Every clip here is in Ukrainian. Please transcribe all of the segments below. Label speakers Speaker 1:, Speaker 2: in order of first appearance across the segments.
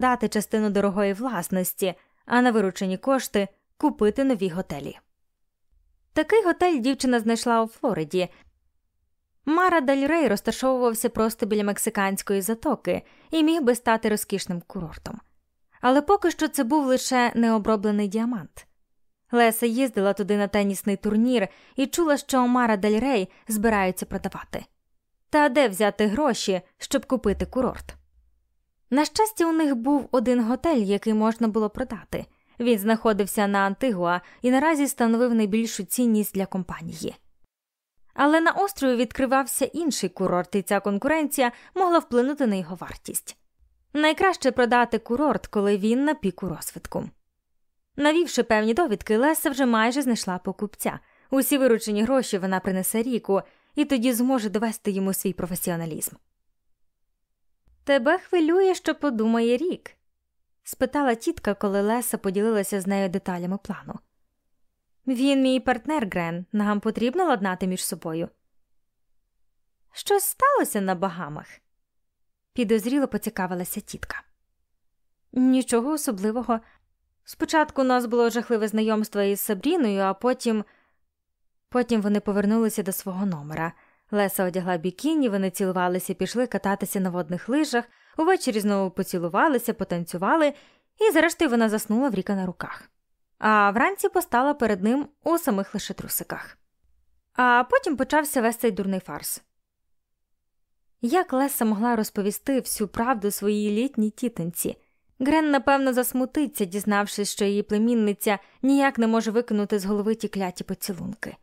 Speaker 1: дати частину дорогої власності, а на виручені кошти купити нові готелі. Такий готель дівчина знайшла у Флориді. Мара Дель Рей розташовувався просто біля мексиканської затоки і міг би стати розкішним курортом. Але поки що це був лише необроблений діамант. Леса їздила туди на тенісний турнір і чула, що Мара Дель Рей збираються продавати. Та де взяти гроші, щоб купити курорт? На щастя, у них був один готель, який можна було продати. Він знаходився на Антигуа і наразі становив найбільшу цінність для компанії. Але на острові відкривався інший курорт, і ця конкуренція могла вплинути на його вартість. Найкраще продати курорт, коли він на піку розвитку. Навівши певні довідки, Леса вже майже знайшла покупця. Усі виручені гроші вона принесе ріку, і тоді зможе довести йому свій професіоналізм. Тебе хвилює, що подумає рік? спитала тітка, коли Леса поділилася з нею деталями плану. Він мій партнер Грен, нам потрібно ладнати між собою. Щось сталося на багамах? підозріло поцікавилася тітка. Нічого особливого. Спочатку у нас було жахливе знайомство із Сабріною, а потім Потім вони повернулися до свого номера. Леса одягла бікіні, вони цілувалися, пішли кататися на водних лижах, увечері знову поцілувалися, потанцювали, і, зрештою, вона заснула в ріка на руках. А вранці постала перед ним у самих лише трусиках. А потім почався весь цей дурний фарс. Як Леса могла розповісти всю правду своїй літній тітоньці? Грен, напевно, засмутиться, дізнавшись, що її племінниця ніяк не може викинути з голови ті кляті поцілунки.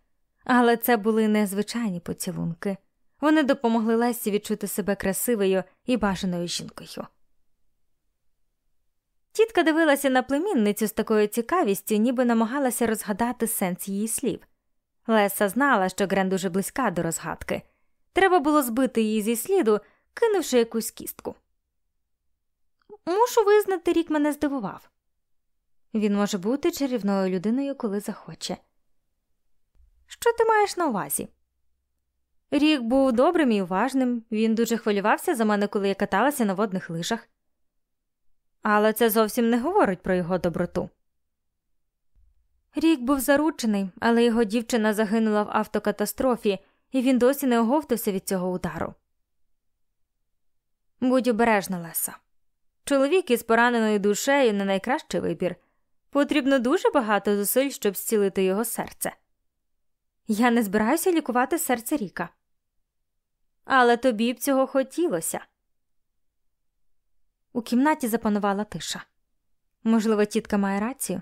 Speaker 1: Але це були незвичайні поцілунки. Вони допомогли Лесі відчути себе красивою і бажаною жінкою. Тітка дивилася на племінницю з такою цікавістю, ніби намагалася розгадати сенс її слів. Леса знала, що Грен дуже близька до розгадки. Треба було збити її зі сліду, кинувши якусь кістку. Мушу визнати, рік мене здивував. Він може бути чарівною людиною, коли захоче. Що ти маєш на увазі? Рік був добрим і уважним, він дуже хвилювався за мене, коли я каталася на водних лижах. Але це зовсім не говорить про його доброту. Рік був заручений, але його дівчина загинула в автокатастрофі, і він досі не оговтався від цього удару. Будь обережна, Леса. Чоловік із пораненою душею не найкращий вибір. Потрібно дуже багато зусиль, щоб зцілити його серце. Я не збираюся лікувати серце Ріка. Але тобі б цього хотілося. У кімнаті запанувала тиша. Можливо, тітка має рацію.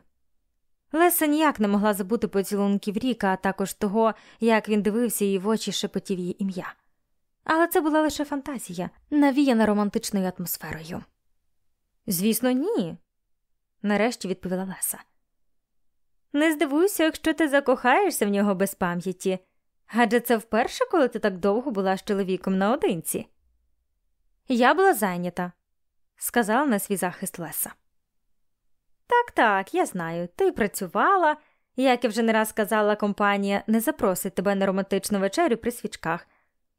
Speaker 1: Леса ніяк не могла забути поцілунків Ріка, а також того, як він дивився її в очі шепотів її ім'я. Але це була лише фантазія, навіяна романтичною атмосферою. Звісно, ні, нарешті відповіла Леса. Не здивуйся, якщо ти закохаєшся в нього без пам'яті, адже це вперше, коли ти так довго була з чоловіком наодинці. Я була зайнята, сказала на свій захист Леса. Так, так, я знаю, ти працювала, як я вже не раз казала, компанія не запросить тебе на романтичну вечерю при свічках,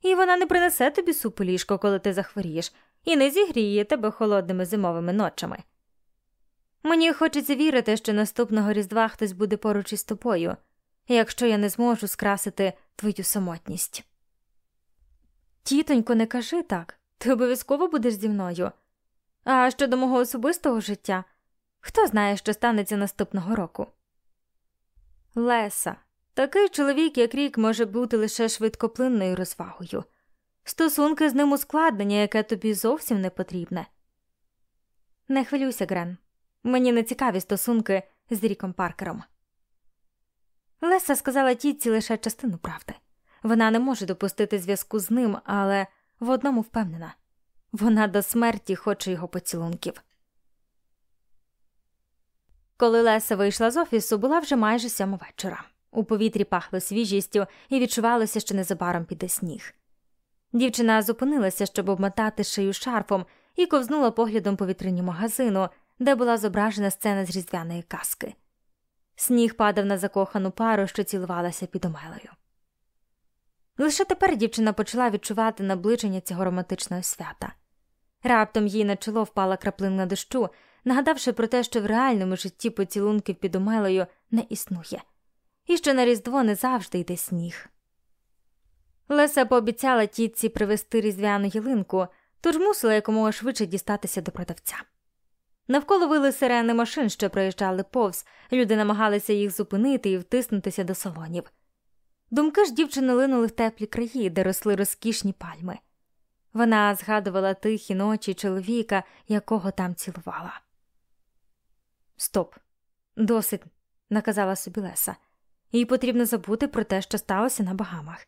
Speaker 1: і вона не принесе тобі супу ліжко, коли ти захворієш, і не зігріє тебе холодними зимовими ночами. Мені хочеться вірити, що наступного різдва хтось буде поруч із тобою, якщо я не зможу скрасити твою самотність. Тітонько, не кажи так, ти обов'язково будеш зі мною. А щодо мого особистого життя, хто знає, що станеться наступного року? Леса, такий чоловік, як рік, може бути лише швидкоплинною розвагою, стосунки з ним ускладнення, яке тобі зовсім не потрібне. Не хвилюйся, Грен. Мені не цікаві стосунки з Ріком Паркером. Леса сказала тітці лише частину правди. Вона не може допустити зв'язку з ним, але в одному впевнена вона до смерті хоче його поцілунків. Коли Леса вийшла з офісу, була вже майже сьома вечора. У повітрі пахло свіжістю і відчувалося, що незабаром піде сніг. Дівчина зупинилася, щоб обмотати шию шарфом, і ковзнула поглядом по вітрині магазину, де була зображена сцена з різдвяної казки. Сніг падав на закохану пару, що цілувалася під омелею. Лише тепер дівчина почала відчувати наближення цього романтичного свята. Раптом їй на чоло впала краплина дощу, нагадавши про те, що в реальному житті поцілунків під омелою не існує, і що на Різдво не завжди йде сніг. Леся пообіцяла тітці привезти різдвяну ялинку, тож мусила якомога швидше дістатися до продавця. Навколо вили сирени машин, що проїжджали повз, люди намагалися їх зупинити і втиснутися до салонів. Думки ж дівчини линули в теплі краї, де росли розкішні пальми. Вона згадувала тихі ночі чоловіка, якого там цілувала. Стоп, досить, наказала собі Леса. Їй потрібно забути про те, що сталося на багамах.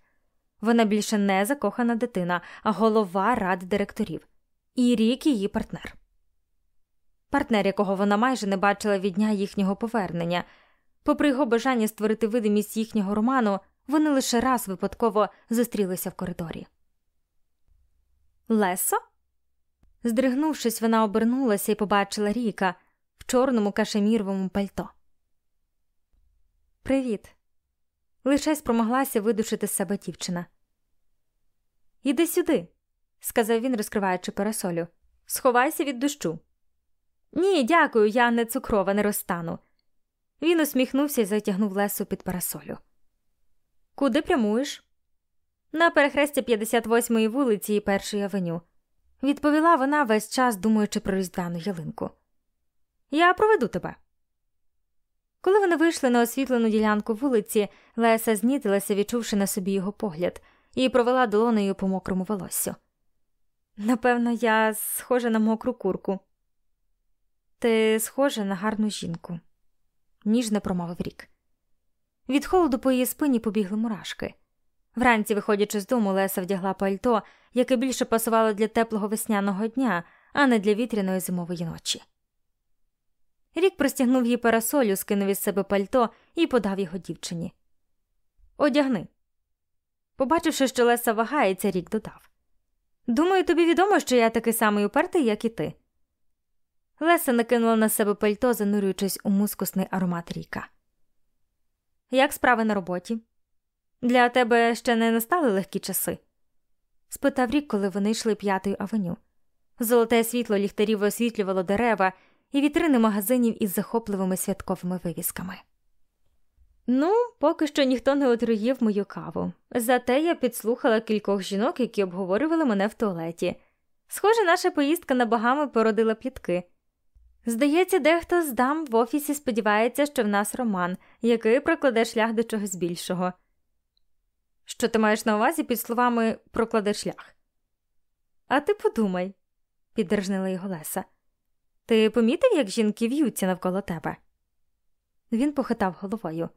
Speaker 1: Вона більше не закохана дитина, а голова ради директорів, і рік її партнер. Партнер, якого вона майже не бачила від дня їхнього повернення. Попри його бажання створити видимість їхнього роману, вони лише раз випадково зустрілися в коридорі. Лесо? Здригнувшись, вона обернулася і побачила Ріка в чорному кашеміровому пальто. Привіт. Лише спромоглася видушити з себе дівчина. Іди сюди, сказав він, розкриваючи парасолю. Сховайся від дощу. Ні, дякую, я не цукрова, не розтану. Він усміхнувся і затягнув лесу під парасолю. Куди прямуєш? На перехресті 58-ї вулиці і першої авеню, відповіла вона весь час, думаючи про різдвяну ялинку. Я проведу тебе. Коли вони вийшли на освітлену ділянку вулиці, Леса знітилася, відчувши на собі його погляд, і провела долонею по мокрому волоссю. Напевно, я схожа на мокру курку. Ти схожа на гарну жінку, ніжно промовив рік. Від холоду по її спині побігли мурашки. Вранці, виходячи з дому, Леса вдягла пальто, яке більше пасувало для теплого весняного дня, а не для вітряної зимової ночі. Рік простягнув їй парасолю, скинув із себе пальто і подав його дівчині. Одягни. Побачивши, що Леса вагається, рік додав Думаю, тобі відомо, що я такий самий упертий, як і ти. Леса накинула на себе пальто, занурюючись у мускусний аромат ріка. Як справи на роботі? Для тебе ще не настали легкі часи? спитав рік, коли вони йшли п'ятою авеню. Золоте світло ліхтарів освітлювало дерева і вітрини магазинів із захопливими святковими вивісками. Ну, поки що ніхто не отруїв мою каву. Зате я підслухала кількох жінок, які обговорювали мене в туалеті. Схоже, наша поїздка на багами породила плітки. Здається, дехто з дам в офісі сподівається, що в нас роман, який прокладе шлях до чогось більшого. Що ти маєш на увазі під словами прокладе шлях? А ти подумай, піддержнила його Леса. Ти помітив, як жінки в'ються навколо тебе? Він похитав головою.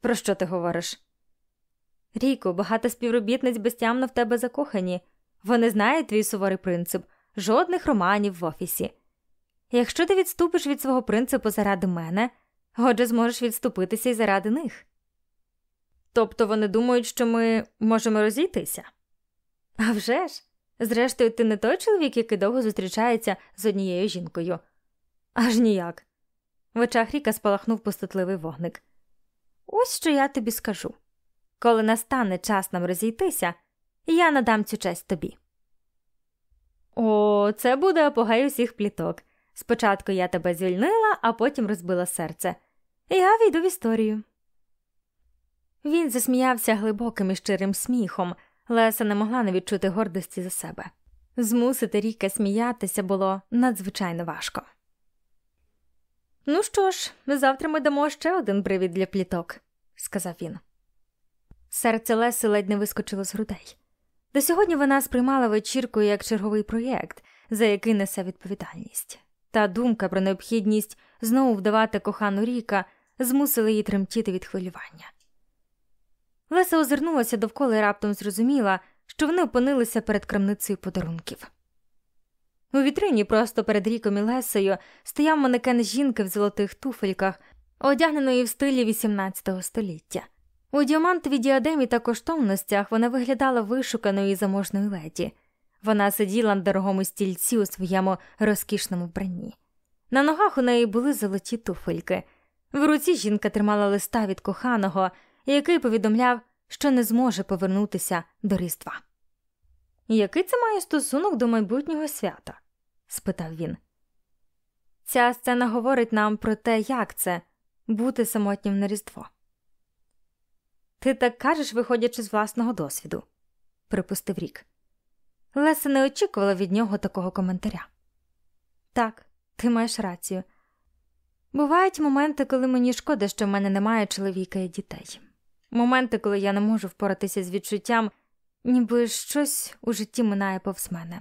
Speaker 1: Про що ти говориш? Ріко, багато співробітниць безтямно в тебе закохані. Вони знають твій суворий принцип жодних романів в офісі. Якщо ти відступиш від свого принципу заради мене, отже, зможеш відступитися й заради них. Тобто вони думають, що ми можемо розійтися? «А вже ж! Зрештою, ти не той чоловік, який довго зустрічається з однією жінкою. Аж ніяк. В очах Ріка спалахнув пустотливий вогник. Ось що я тобі скажу. Коли настане час нам розійтися, я надам цю честь тобі. О, це буде апогей усіх пліток. Спочатку я тебе звільнила, а потім розбила серце. Я війду в історію. Він засміявся глибоким і щирим сміхом, Леса не могла не відчути гордості за себе. Змусити Ріка сміятися було надзвичайно важко. Ну що ж, завтра ми дамо ще один привід для пліток, сказав він. Серце Леси ледь не вискочило з грудей. До сьогодні вона сприймала вечірку як черговий проєкт, за який несе відповідальність. Та думка про необхідність знову вдавати кохану Ріка змусила її тремтіти від хвилювання. Леся озирнулася довкола і раптом зрозуміла, що вони опинилися перед крамницею подарунків. У вітрині просто перед ріком і Лесею стояв манекен жінки в золотих туфельках, одягненої в стилі XVIII століття. У діамантовій діадемі та коштовностях вона виглядала вишуканою і заможною леді. Вона сиділа на дорогому стільці у своєму розкішному вбранні. На ногах у неї були золоті туфельки. В руці жінка тримала листа від коханого, який повідомляв, що не зможе повернутися до Різдва. Який це має стосунок до майбутнього свята? спитав він. Ця сцена говорить нам про те, як це бути самотнім на Різдво. Ти так кажеш, виходячи з власного досвіду, припустив рік. Леса не очікувала від нього такого коментаря. Так, ти маєш рацію. Бувають моменти, коли мені шкода, що в мене немає чоловіка і дітей. Моменти, коли я не можу впоратися з відчуттям, ніби щось у житті минає повз мене.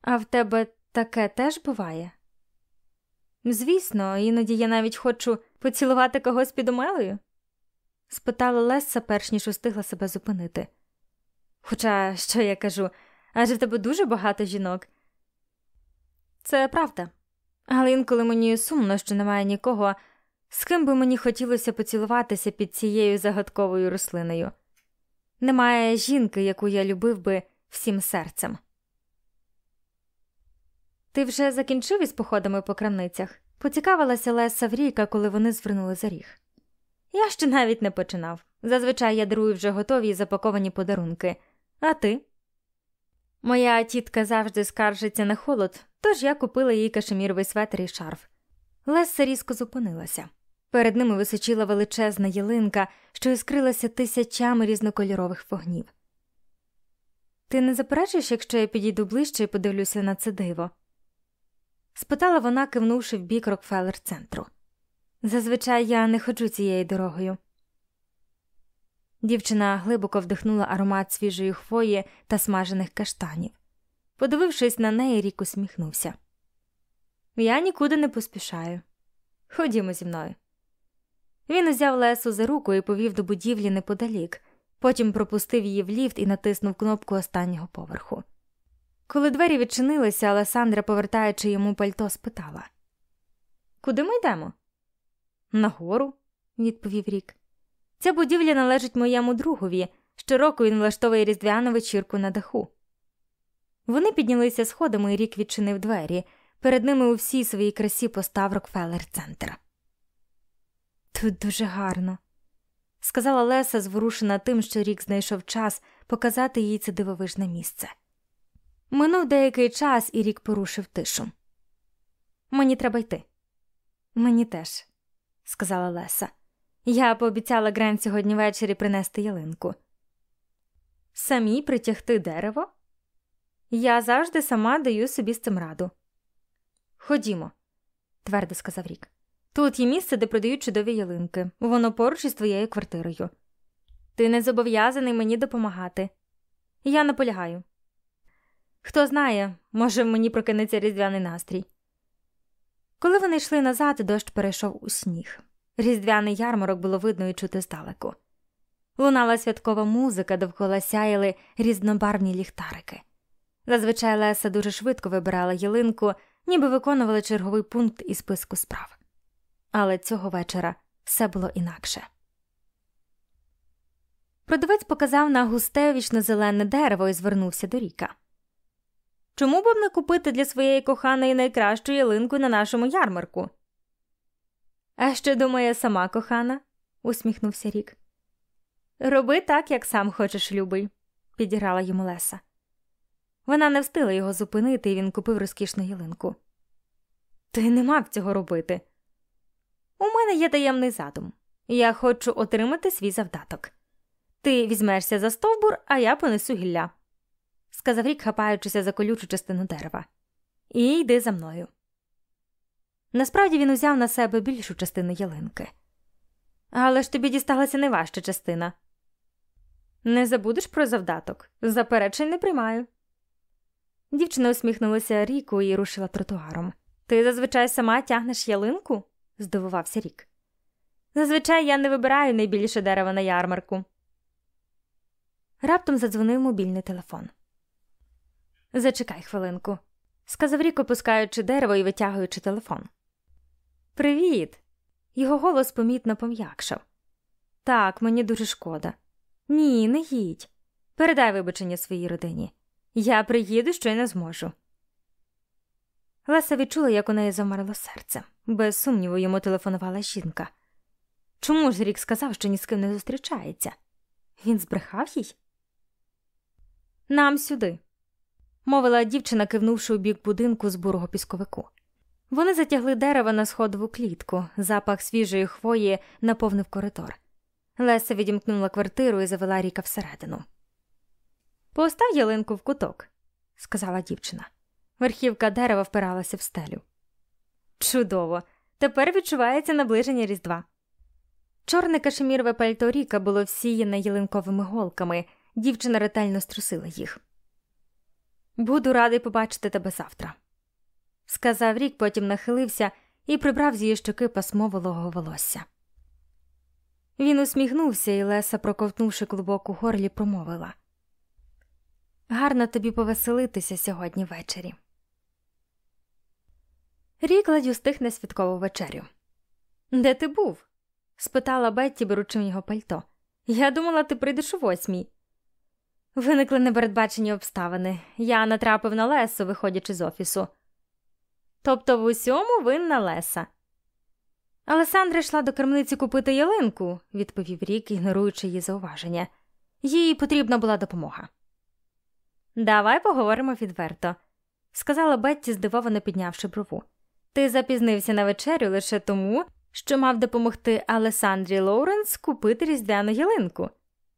Speaker 1: А в тебе таке теж буває? Звісно, іноді я навіть хочу поцілувати когось під омелею? спитала Леса, перш ніж устигла себе зупинити. Хоча, що я кажу, адже в тебе дуже багато жінок. Це правда, але інколи мені сумно, що немає нікого, з ким би мені хотілося поцілуватися під цією загадковою рослиною. Немає жінки, яку я любив би всім серцем. Ти вже закінчив із походами по крамницях? Поцікавилася Леса Врійка, коли вони звернули за ріг. Я ще навіть не починав. Зазвичай я дарую вже готові і запаковані подарунки. А ти? Моя тітка завжди скаржиться на холод, тож я купила їй кашеміровий светр і шарф. Леса різко зупинилася. Перед ними височила величезна ялинка, що іскрилася тисячами різнокольорових вогнів. Ти не заперечиш, якщо я підійду ближче і подивлюся на це диво? спитала вона, кивнувши в бік Рокфеллер центру. Зазвичай я не ходжу цією дорогою. Дівчина глибоко вдихнула аромат свіжої хвої та смажених каштанів. Подивившись на неї, рік усміхнувся. Я нікуди не поспішаю. Ходімо зі мною. Він узяв Лесу за руку і повів до будівлі неподалік, потім пропустив її в ліфт і натиснув кнопку останнього поверху. Коли двері відчинилися, Алесандра, повертаючи йому пальто, спитала Куди ми йдемо? Нагору, відповів рік. Ця будівля належить моєму другові. Щороку він влаштовує різдвяну вечірку на даху. Вони піднялися сходами, і рік відчинив двері. Перед ними у всій своїй красі постав Рокфеллер центр. Тут дуже гарно, сказала Леса, зворушена тим, що рік знайшов час показати їй це дивовижне місце. Минув деякий час, і рік порушив тишу. Мені треба йти. Мені теж, сказала Леса. Я пообіцяла Грен сьогодні ввечері принести ялинку. Самі притягти дерево? Я завжди сама даю собі з цим раду. Ходімо, твердо сказав Рік. Тут є місце, де продають чудові ялинки, воно поруч із твоєю квартирою. Ти не зобов'язаний мені допомагати. Я наполягаю. Хто знає, може, мені прокинеться різдвяний настрій. Коли вони йшли назад, дощ перейшов у сніг. Різдвяний ярмарок було видно і чути здалеку. Лунала святкова музика, довкола сяяли різнобарвні ліхтарики. Зазвичай Леса дуже швидко вибирала ялинку, ніби виконувала черговий пункт із списку справ. Але цього вечора все було інакше. Продавець показав на густе вічно зелене дерево і звернувся до ріка. Чому б не купити для своєї коханої найкращу ялинку на нашому ярмарку? А що думає сама кохана? усміхнувся Рік. Роби так, як сам хочеш, любий, підіграла йому Леса. Вона не встигла його зупинити, і він купив розкішну ялинку. Ти не мав цього робити. У мене є таємний задум. Я хочу отримати свій завдаток. Ти візьмешся за стовбур, а я понесу гілля, сказав рік, хапаючися за колючу частину дерева. І йди за мною. Насправді він узяв на себе більшу частину ялинки. Але ж тобі дісталася найважча частина. Не забудеш про завдаток. Заперечень не приймаю. Дівчина усміхнулася Ріку і рушила тротуаром. Ти зазвичай сама тягнеш ялинку? здивувався Рік. Зазвичай я не вибираю найбільше дерева на ярмарку. Раптом задзвонив мобільний телефон. Зачекай хвилинку, сказав Рік, опускаючи дерево і витягуючи телефон. Привіт. Його голос помітно пом'якшав. Так, мені дуже шкода. Ні, не їдь. Передай вибачення своїй родині. Я приїду, що й не зможу. Леса відчула, як у неї замерло серце. Без сумніву, йому телефонувала жінка. Чому ж рік сказав, що ні з ким не зустрічається? Він збрехав їй? Нам сюди, мовила дівчина, кивнувши у бік будинку з бурого пісковику. Вони затягли дерева на сходову клітку, запах свіжої хвої наповнив коридор. Леся відімкнула квартиру і завела Ріка всередину. Постав ялинку в куток, сказала дівчина. Верхівка дерева впиралася в стелю. Чудово! Тепер відчувається наближення Різдва. Чорне кашемірове пальто Ріка було всіяне ялинковими голками, дівчина ретельно струсила їх. Буду радий побачити тебе завтра, сказав Рік, потім нахилився і прибрав з її щоки пасмо вологого волосся. Він усміхнувся, і Леса, проковтнувши клубок у горлі, промовила Гарно тобі повеселитися сьогодні ввечері. Рік ледь устиг на святкову вечерю. Де ти був? спитала Бетті, беручи в нього пальто. Я думала, ти прийдеш у восьмій. Виникли непередбачені обставини. Я натрапив на Лесу, виходячи з офісу. Тобто в усьому винна Леса. Алесандра йшла до крамниці купити ялинку, відповів Рік, ігноруючи її зауваження. Їй потрібна була допомога. Давай поговоримо відверто, сказала Бетті, здивовано піднявши брову. Ти запізнився на вечерю лише тому, що мав допомогти Алесандрі Лоуренс купити різдвяну ялинку.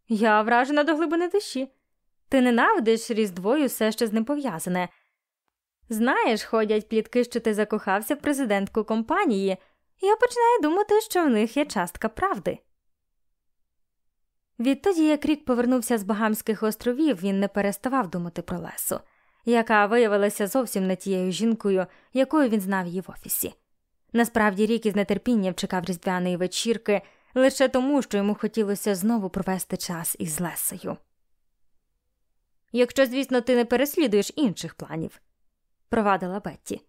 Speaker 1: Я вражена до глибини душі. Ти ненавидиш Різдво і все ще з ним пов'язане. Знаєш, ходять плітки, що ти закохався в президентку компанії, я починаю думати, що в них є частка правди. Відтоді, як рік повернувся з Багамських островів, він не переставав думати про Лесу, яка виявилася зовсім не тією жінкою, якою він знав її в офісі. Насправді рік із нетерпінням чекав різдвяної вечірки лише тому, що йому хотілося знову провести час із Лесою. Якщо, звісно, ти не переслідуєш інших планів, провадила Бетті.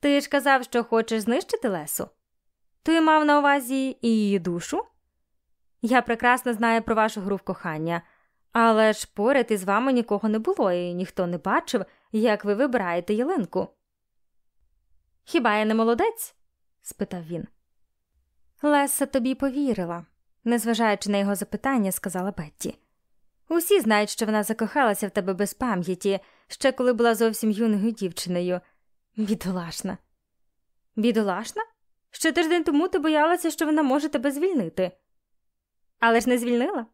Speaker 1: Ти ж казав, що хочеш знищити Лесу? Ти мав на увазі і її душу? Я прекрасно знаю про вашу гру в кохання, але ж поряд із вами нікого не було, і ніхто не бачив, як ви вибираєте ялинку. Хіба я не молодець? спитав він. Леса тобі повірила, незважаючи на його запитання, сказала Бетті. Усі знають, що вона закохалася в тебе без пам'яті, ще коли була зовсім юною дівчиною. Бідолашна. Бідолашна? Ще тиждень тому ти боялася, що вона може тебе звільнити. Але ж не звільнила.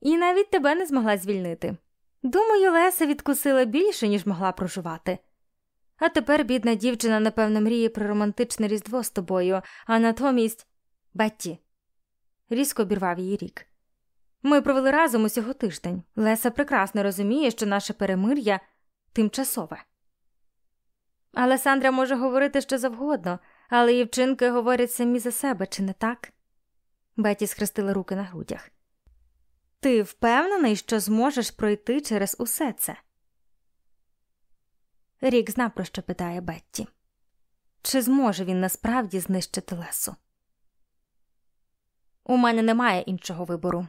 Speaker 1: І навіть тебе не змогла звільнити. Думаю, Леса відкусила більше, ніж могла проживати. А тепер бідна дівчина, напевно, мріє про романтичне різдво з тобою, а натомість Бетті. Різко обірвав її рік. Ми провели разом усього тиждень. Леса прекрасно розуміє, що наше перемир'я тимчасове. Алесандра може говорити що завгодно, але її вчинки говорять самі за себе, чи не так? Беті схрестила руки на грудях. Ти впевнений, що зможеш пройти через усе це? Рік знав, про що питає Бетті. Чи зможе він насправді знищити лесу? У мене немає іншого вибору.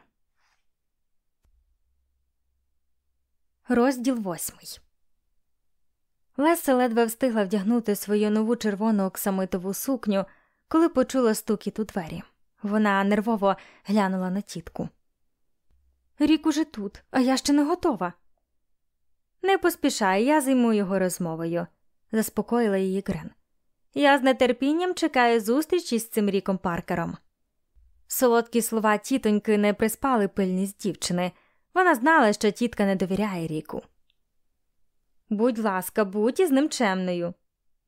Speaker 1: Розділ восьмий. Леся ледве встигла вдягнути свою нову червону оксамитову сукню, коли почула стукіт у двері. Вона нервово глянула на тітку. Рік уже тут, а я ще не готова. Не поспішай, я займу його розмовою, заспокоїла її Грен. Я з нетерпінням чекаю зустрічі з цим ріком Паркером. Солодкі слова тітоньки не приспали пильність дівчини. Вона знала, що тітка не довіряє ріку. Будь ласка, будь із ним чемною,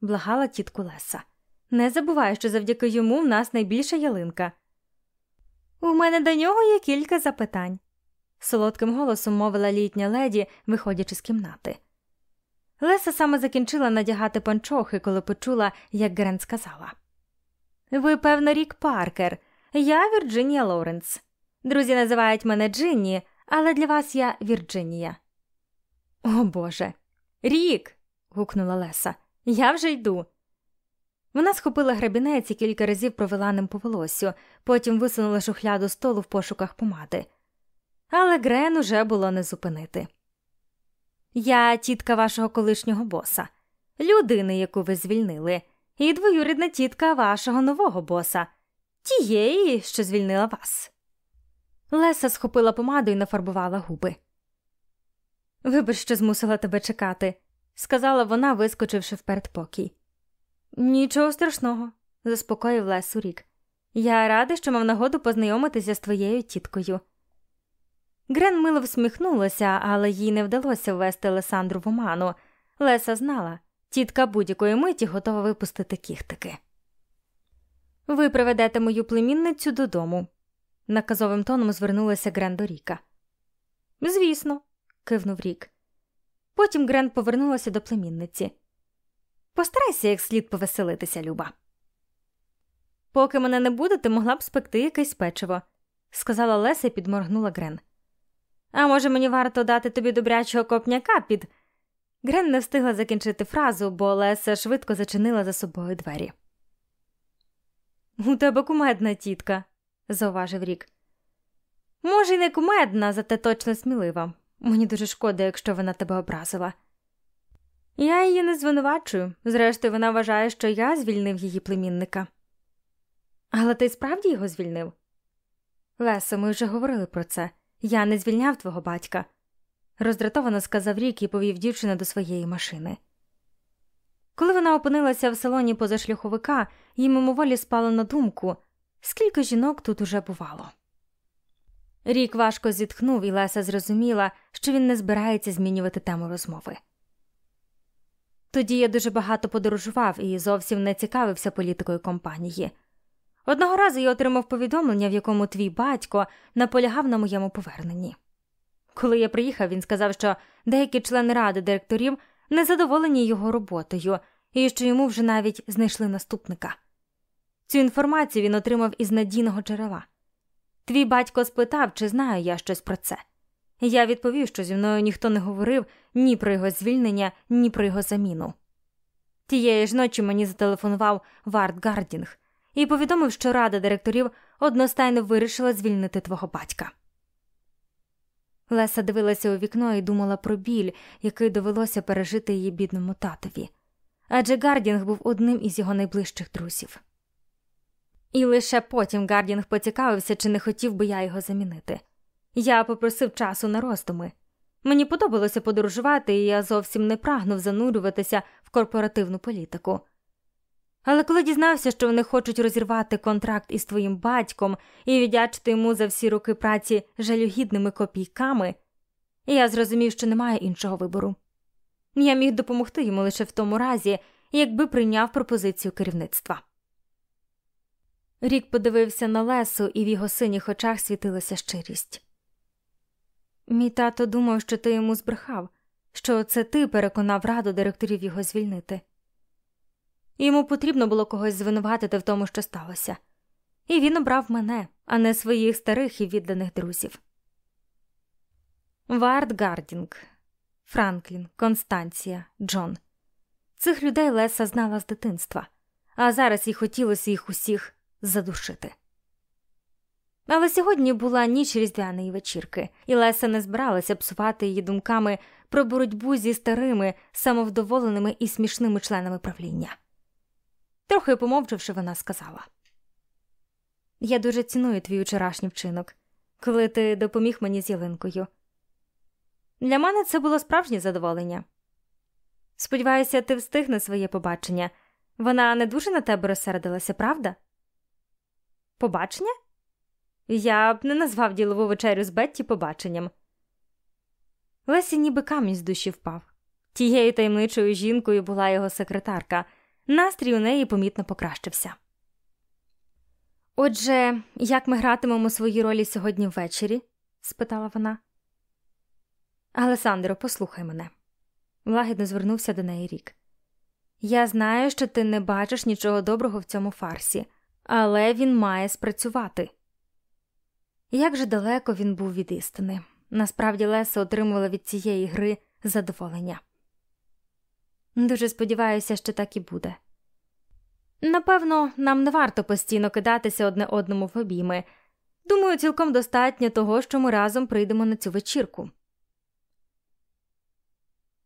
Speaker 1: благала тітку Леса. Не забувай, що завдяки йому в нас найбільша ялинка. У мене до нього є кілька запитань, солодким голосом мовила літня леді, виходячи з кімнати. Леса саме закінчила надягати панчохи, коли почула, як Грен сказала Ви, певно, рік Паркер, я Вірджинія Лоуренс. Друзі називають мене Джинні, але для вас я Вірджинія. О Боже. Рік. гукнула Леса. Я вже йду. Вона схопила грабінець і кілька разів провела ним по волосю, потім висунула шухляду столу в пошуках помади. Але Грен уже було не зупинити. Я тітка вашого колишнього боса, людини, яку ви звільнили, і двоюрідна тітка вашого нового боса, тієї, що звільнила вас. Леса схопила помаду і нафарбувала губи. Вибач, що змусила тебе чекати, сказала вона, вискочивши в передпокій. Нічого страшного, заспокоїв Лесу рік. Я рада, що мав нагоду познайомитися з твоєю тіткою. Грен мило всміхнулася, але їй не вдалося ввести Лесандру в оману. Леса знала, тітка будь-якої миті готова випустити кіхтики. Ви приведете мою племінницю додому, наказовим тоном звернулася Грен до Ріка. Звісно, кивнув Рік. Потім Грен повернулася до племінниці. Постарайся як слід повеселитися, Люба. Поки мене не буде, ти могла б спекти якесь печиво, сказала Леся і підморгнула Грен. А може, мені варто дати тобі добрячого копняка під. Грен не встигла закінчити фразу, бо Леся швидко зачинила за собою двері. У тебе кумедна тітка, зауважив Рік. Може, й не кумедна, зате точно смілива. Мені дуже шкода, якщо вона тебе образила. Я її не звинувачую, зрештою, вона вважає, що я звільнив її племінника. Але ти справді його звільнив? Лесо, ми вже говорили про це. Я не звільняв твого батька, роздратовано сказав Рік і повів дівчину до своєї машини. Коли вона опинилася в салоні позашляховика, їй мимоволі спало на думку, скільки жінок тут уже бувало. Рік важко зітхнув, і Леса зрозуміла, що він не збирається змінювати тему розмови. Тоді я дуже багато подорожував і зовсім не цікавився політикою компанії. Одного разу я отримав повідомлення, в якому твій батько наполягав на моєму поверненні. Коли я приїхав, він сказав, що деякі члени ради директорів незадоволені його роботою і що йому вже навіть знайшли наступника. Цю інформацію він отримав із надійного джерела. Твій батько спитав, чи знаю я щось про це. Я відповів, що зі мною ніхто не говорив ні про його звільнення, ні про його заміну. Тієї ж ночі мені зателефонував Вард Гардінг і повідомив, що рада директорів одностайно вирішила звільнити твого батька. Леса дивилася у вікно і думала про біль, який довелося пережити її бідному татові, адже Гардінг був одним із його найближчих друзів. І лише потім Гардінг поцікавився, чи не хотів би я його замінити. Я попросив часу на роздуми. Мені подобалося подорожувати, і я зовсім не прагнув занурюватися в корпоративну політику. Але коли дізнався, що вони хочуть розірвати контракт із твоїм батьком і віддячити йому за всі роки праці жалюгідними копійками, я зрозумів, що немає іншого вибору. Я міг допомогти йому лише в тому разі, якби прийняв пропозицію керівництва. Рік подивився на лесу, і в його синіх очах світилася щирість. Мій тато думав, що ти йому збрехав, що це ти переконав раду директорів його звільнити. Йому потрібно було когось звинуватити в тому, що сталося, і він обрав мене, а не своїх старих і відданих друзів. Вард Гардінг, Франклін, Констанція, Джон. Цих людей Леса знала з дитинства, а зараз їй хотілося їх усіх задушити. Але сьогодні була ніч різдвяної вечірки, і Леса не збиралася псувати її думками про боротьбу зі старими, самовдоволеними і смішними членами правління. Трохи помовчавши, вона сказала: Я дуже ціную твій вчорашній вчинок, коли ти допоміг мені з ялинкою. Для мене це було справжнє задоволення. Сподіваюся, ти встиг на своє побачення. Вона не дуже на тебе розсердилася, правда? Побачення? Я б не назвав ділову вечерю з Бетті побаченням. Лесі ніби камінь з душі впав. Тією таємничою жінкою була його секретарка. Настрій у неї помітно покращився. Отже, як ми гратимемо свої ролі сьогодні ввечері? спитала вона. Алесандро, послухай мене. Лагідно звернувся до неї рік. Я знаю, що ти не бачиш нічого доброго в цьому фарсі, але він має спрацювати. Як же далеко він був від істини. Насправді Леса отримувала від цієї гри задоволення. Дуже сподіваюся, що так і буде. Напевно, нам не варто постійно кидатися одне одному в обійми. Думаю, цілком достатньо того, що ми разом прийдемо на цю вечірку.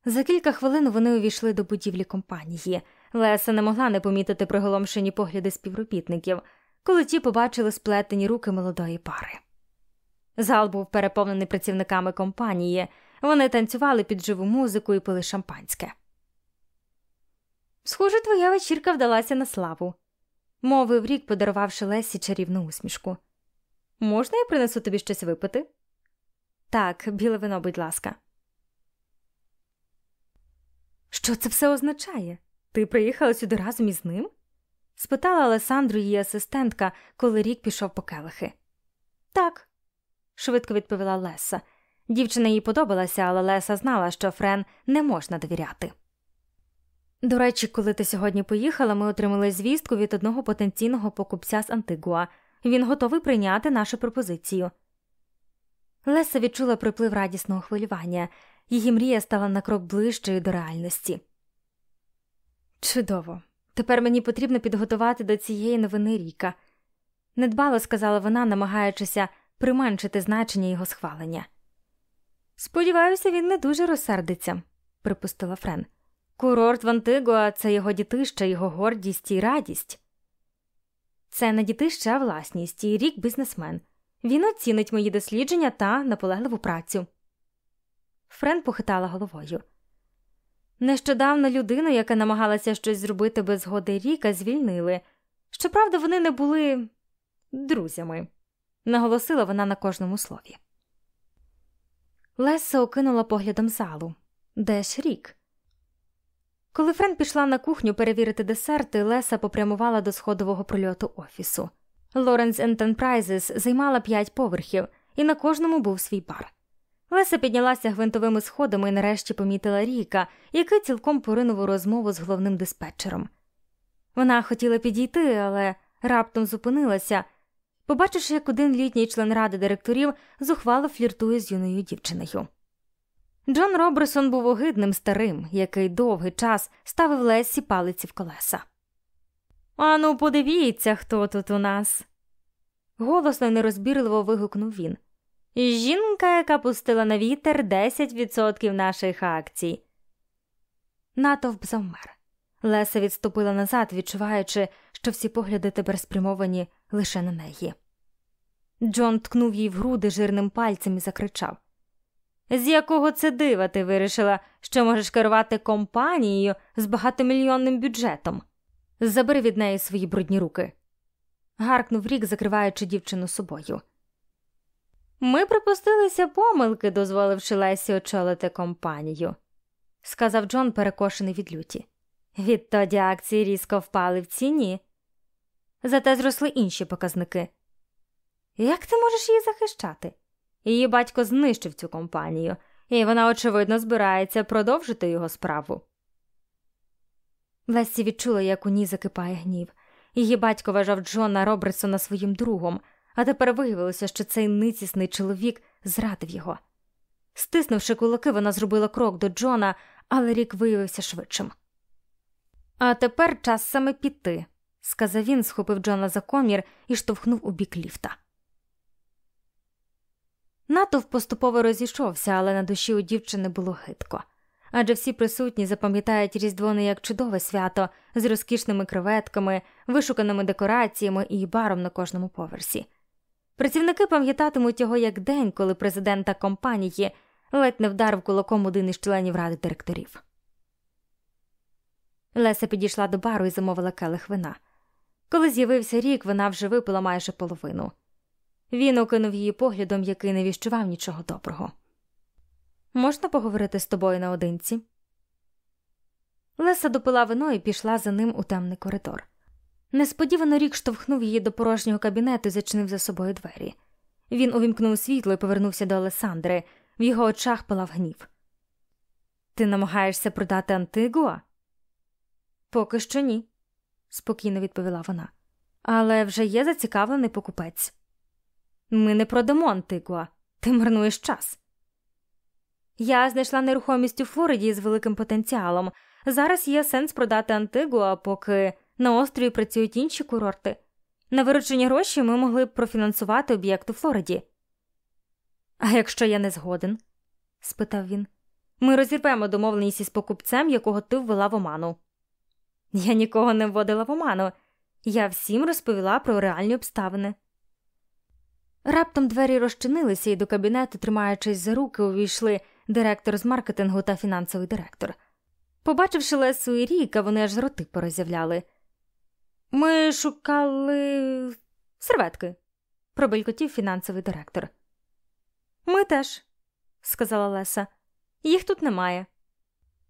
Speaker 1: За кілька хвилин вони увійшли до будівлі компанії. Леса не могла не помітити приголомшені погляди співробітників, коли ті побачили сплетені руки молодої пари. Зал був переповнений працівниками компанії, Вони танцювали під живу музику і пили шампанське. Схоже, твоя вечірка вдалася на славу, мовив рік, подарувавши Лесі чарівну усмішку. Можна я принесу тобі щось випити? Так, біле вино, будь ласка. Що це все означає? Ти приїхала сюди разом із ним? спитала Алесандру її асистентка, коли рік пішов по келихи. Так, швидко відповіла Леса. Дівчина їй подобалася, але Леса знала, що Френ не можна довіряти. До речі, коли ти сьогодні поїхала, ми отримали звістку від одного потенційного покупця з Антигуа. Він готовий прийняти нашу пропозицію. Леса відчула приплив радісного хвилювання, її мрія стала на крок ближчою до реальності. Чудово. Тепер мені потрібно підготувати до цієї новини Ріка, недбало сказала вона, намагаючися применшити значення його схвалення. Сподіваюся, він не дуже розсердиться, припустила Френ. Курорт в Антигуа – це його дітище, його гордість і радість. Це не дітище, а власність, і рік бізнесмен. Він оцінить мої дослідження та наполегливу працю. Френ похитала головою. Нещодавно людину, яка намагалася щось зробити без згоди Ріка, звільнили. Щоправда, вони не були друзями, наголосила вона на кожному слові. Леса окинула поглядом залу. Де ж рік? Коли Френ пішла на кухню перевірити десерти, Леса попрямувала до сходового прольоту офісу. Лоренс Enterprises займала п'ять поверхів, і на кожному був свій бар. Леса піднялася гвинтовими сходами і нарешті помітила Ріка, який цілком поринув у розмову з головним диспетчером. Вона хотіла підійти, але раптом зупинилася, побачивши, як один літній член ради директорів зухвало фліртує з юною дівчиною. Джон Роберсон був огидним старим, який довгий час ставив Лесі палиці в колеса. Ану, подивіться, хто тут у нас. Голосно й нерозбірливо вигукнув він. Жінка, яка пустила на вітер 10% наших акцій. Натовп завмер. Леса відступила назад, відчуваючи, що всі погляди тепер спрямовані лише на неї. Джон ткнув їй в груди жирним пальцем і закричав З якого це дива ти вирішила, що можеш керувати компанією з багатомільйонним бюджетом? Забери від неї свої брудні руки. Гаркнув рік, закриваючи дівчину собою. Ми припустилися помилки, дозволивши Лесі очолити компанію, сказав Джон, перекошений від люті. Відтоді акції різко впали в ціні, зате зросли інші показники. Як ти можеш її захищати? Її батько знищив цю компанію, і вона, очевидно, збирається продовжити його справу. Лесі відчула, як у ній закипає гнів. Її батько вважав Джона Робертсона своїм другом, а тепер виявилося, що цей ницісний чоловік зрадив його. Стиснувши кулаки, вона зробила крок до Джона, але рік виявився швидшим. А тепер час саме піти, сказав він, схопив Джона за комір і штовхнув у бік ліфта. Натовп поступово розійшовся, але на душі у дівчини було гидко адже всі присутні запам'ятають Різдво не як чудове свято з розкішними креветками, вишуканими декораціями і баром на кожному поверсі. Працівники пам'ятатимуть його як день, коли президента компанії ледь не вдарив кулаком один із членів ради директорів. Леся підійшла до бару і замовила келих вина. Коли з'явився рік, вона вже випила майже половину. Він окинув її поглядом, який не віщував нічого доброго. Можна поговорити з тобою наодинці? Леса допила вино і пішла за ним у темний коридор. Несподівано рік штовхнув її до порожнього кабінету і зачинив за собою двері. Він увімкнув світло і повернувся до Алесандри, в його очах палав гнів. Ти намагаєшся продати Антигуа? Поки що ні, спокійно відповіла вона. Але вже є зацікавлений покупець. Ми не продамо Антигуа, ти марнуєш час. Я знайшла нерухомість у Флориді з великим потенціалом. Зараз є сенс продати Антигуа, поки на острові працюють інші курорти. На виручені гроші ми могли б профінансувати об'єкт у Флориді. А якщо я не згоден? спитав він. Ми розірвемо домовленість із покупцем, якого ти ввела в оману. Я нікого не вводила в оману. Я всім розповіла про реальні обставини. Раптом двері розчинилися і до кабінету, тримаючись за руки, увійшли директор з маркетингу та фінансовий директор. Побачивши Лесу і Ріка, вони аж роти порозявляли. Ми шукали серветки, пробелькотів фінансовий директор. Ми теж, сказала Леса. Їх тут немає.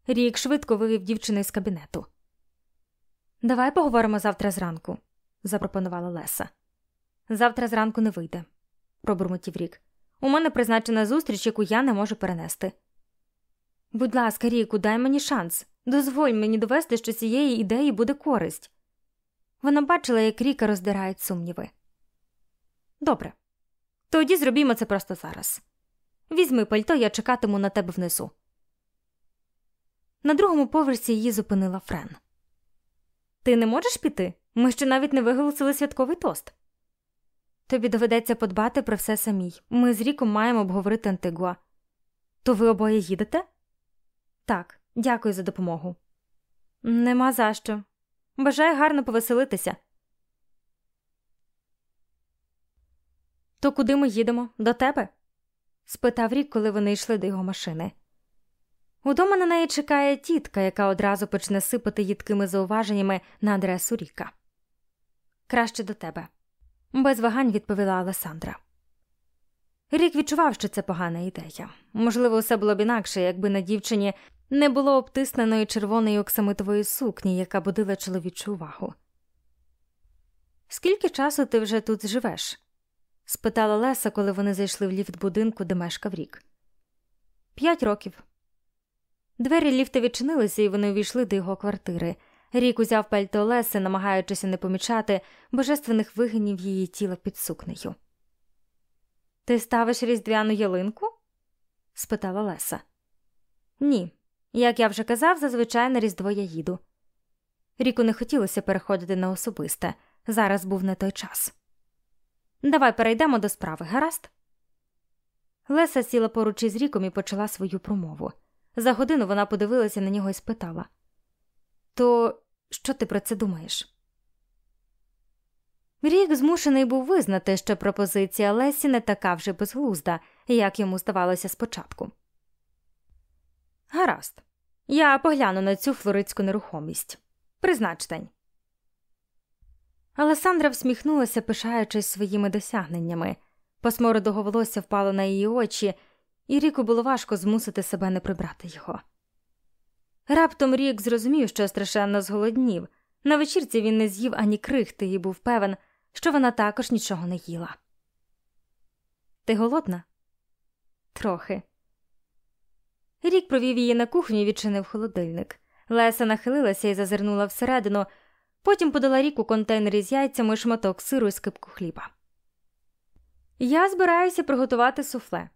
Speaker 1: Рік швидко вивів дівчину з кабінету. Давай поговоримо завтра зранку, запропонувала Леса. Завтра зранку не вийде, пробурмотів рік. У мене призначена зустріч, яку я не можу перенести. Будь ласка, Ріку, дай мені шанс. Дозволь мені довести, що цієї ідеї буде користь. Вона бачила, як Ріка роздирають сумніви. Добре. Тоді зробімо це просто зараз. Візьми пальто, я чекатиму на тебе внизу. На другому поверсі її зупинила Френ. Ти не можеш піти? Ми ще навіть не виголосили святковий тост. Тобі доведеться подбати про все самій. Ми з Ріком маємо обговорити Антигуа. То ви обоє їдете? Так, дякую за допомогу. Нема за що. Бажаю гарно повеселитися. То куди ми їдемо? До тебе? спитав Рік, коли вони йшли до його машини. Удома на неї чекає тітка, яка одразу почне сипати їдкими зауваженнями на адресу Ріка. Краще до тебе, без вагань відповіла Алесандра. Рік відчував, що це погана ідея. Можливо, все було б інакше, якби на дівчині не було обтисненої червоної оксамитової сукні, яка будила чоловічу увагу. Скільки часу ти вже тут живеш? спитала Леса, коли вони зайшли в ліфт будинку, де мешкав рік. П'ять років. Двері ліфта відчинилися, і вони увійшли до його квартири. Рік узяв пальто Леси, намагаючись не помічати божественних вигинів її тіла під сукнею. Ти ставиш різдвяну ялинку? спитала Леса. Ні, як я вже казав, зазвичай на Різдво я їду. Ріку не хотілося переходити на особисте. Зараз був не той час. Давай перейдемо до справи, гаразд? Леса сіла поруч із Ріком і почала свою промову. За годину вона подивилася на нього і спитала: То що ти про це думаєш? Рік змушений був визнати, що пропозиція Лесі не така вже безглузда, як йому здавалося спочатку. Гаразд, я погляну на цю флоридську нерухомість. Признач день. Алесандра всміхнулася, пишаючись своїми досягненнями. Посмородого волосся впало на її очі, і Ріку було важко змусити себе не прибрати його. Раптом Рік зрозумів, що страшенно зголоднів. На вечірці він не з'їв ані крихти і був певен, що вона також нічого не їла. Ти голодна? Трохи. Рік провів її на кухню і відчинив холодильник. Леса нахилилася і зазирнула всередину, потім подала ріку контейнер із яйцями шматок сиру і скипку хліба. Я збираюся приготувати суфле.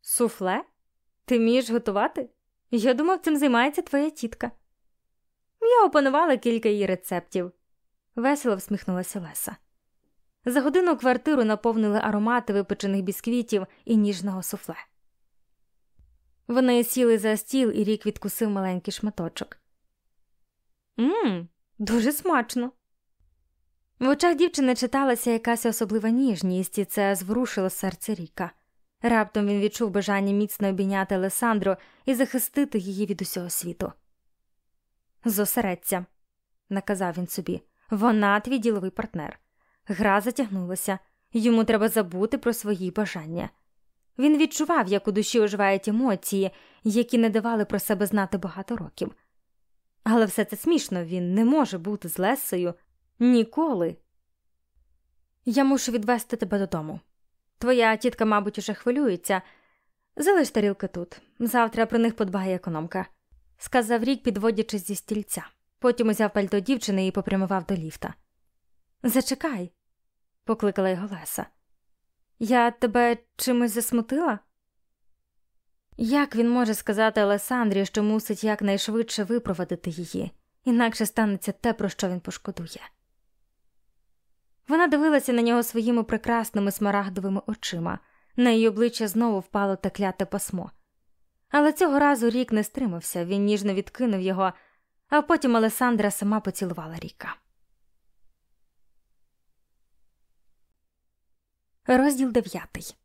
Speaker 1: Суфле? Ти вмієш готувати? Я думав, цим займається твоя тітка. Я опанувала кілька її рецептів, весело всміхнулася Леса. За годину квартиру наповнили аромати випечених бісквітів і ніжного суфле. Вони сіли за стіл, і рік відкусив маленький шматочок. Мм, дуже смачно. В очах дівчини читалася якась особлива ніжність, і це зворушило серце Ріка. Раптом він відчув бажання міцно обійняти Алесандру і захистити її від усього світу. Зосередься, наказав він собі, вона твій діловий партнер. Гра затягнулася, йому треба забути про свої бажання. Він відчував, як у душі оживають емоції, які не давали про себе знати багато років. Але все це смішно, він не може бути з Лесею ніколи. Я мушу відвести тебе додому. Твоя тітка, мабуть, уже хвилюється. Залиш тарілки тут. Завтра про них подбає економка, сказав рік, підводячись зі стільця. Потім узяв пальто дівчини і попрямував до ліфта. Зачекай, покликала його Леса. Я тебе чимось засмутила? Як він може сказати Алесандрі, що мусить якнайшвидше випроводити її, інакше станеться те, про що він пошкодує? Вона дивилася на нього своїми прекрасними смарагдовими очима, на її обличчя знову впало те кляте пасмо. Але цього разу рік не стримався, він ніжно відкинув його, а потім Алесандра сама поцілувала ріка. Розділ дев'ятий.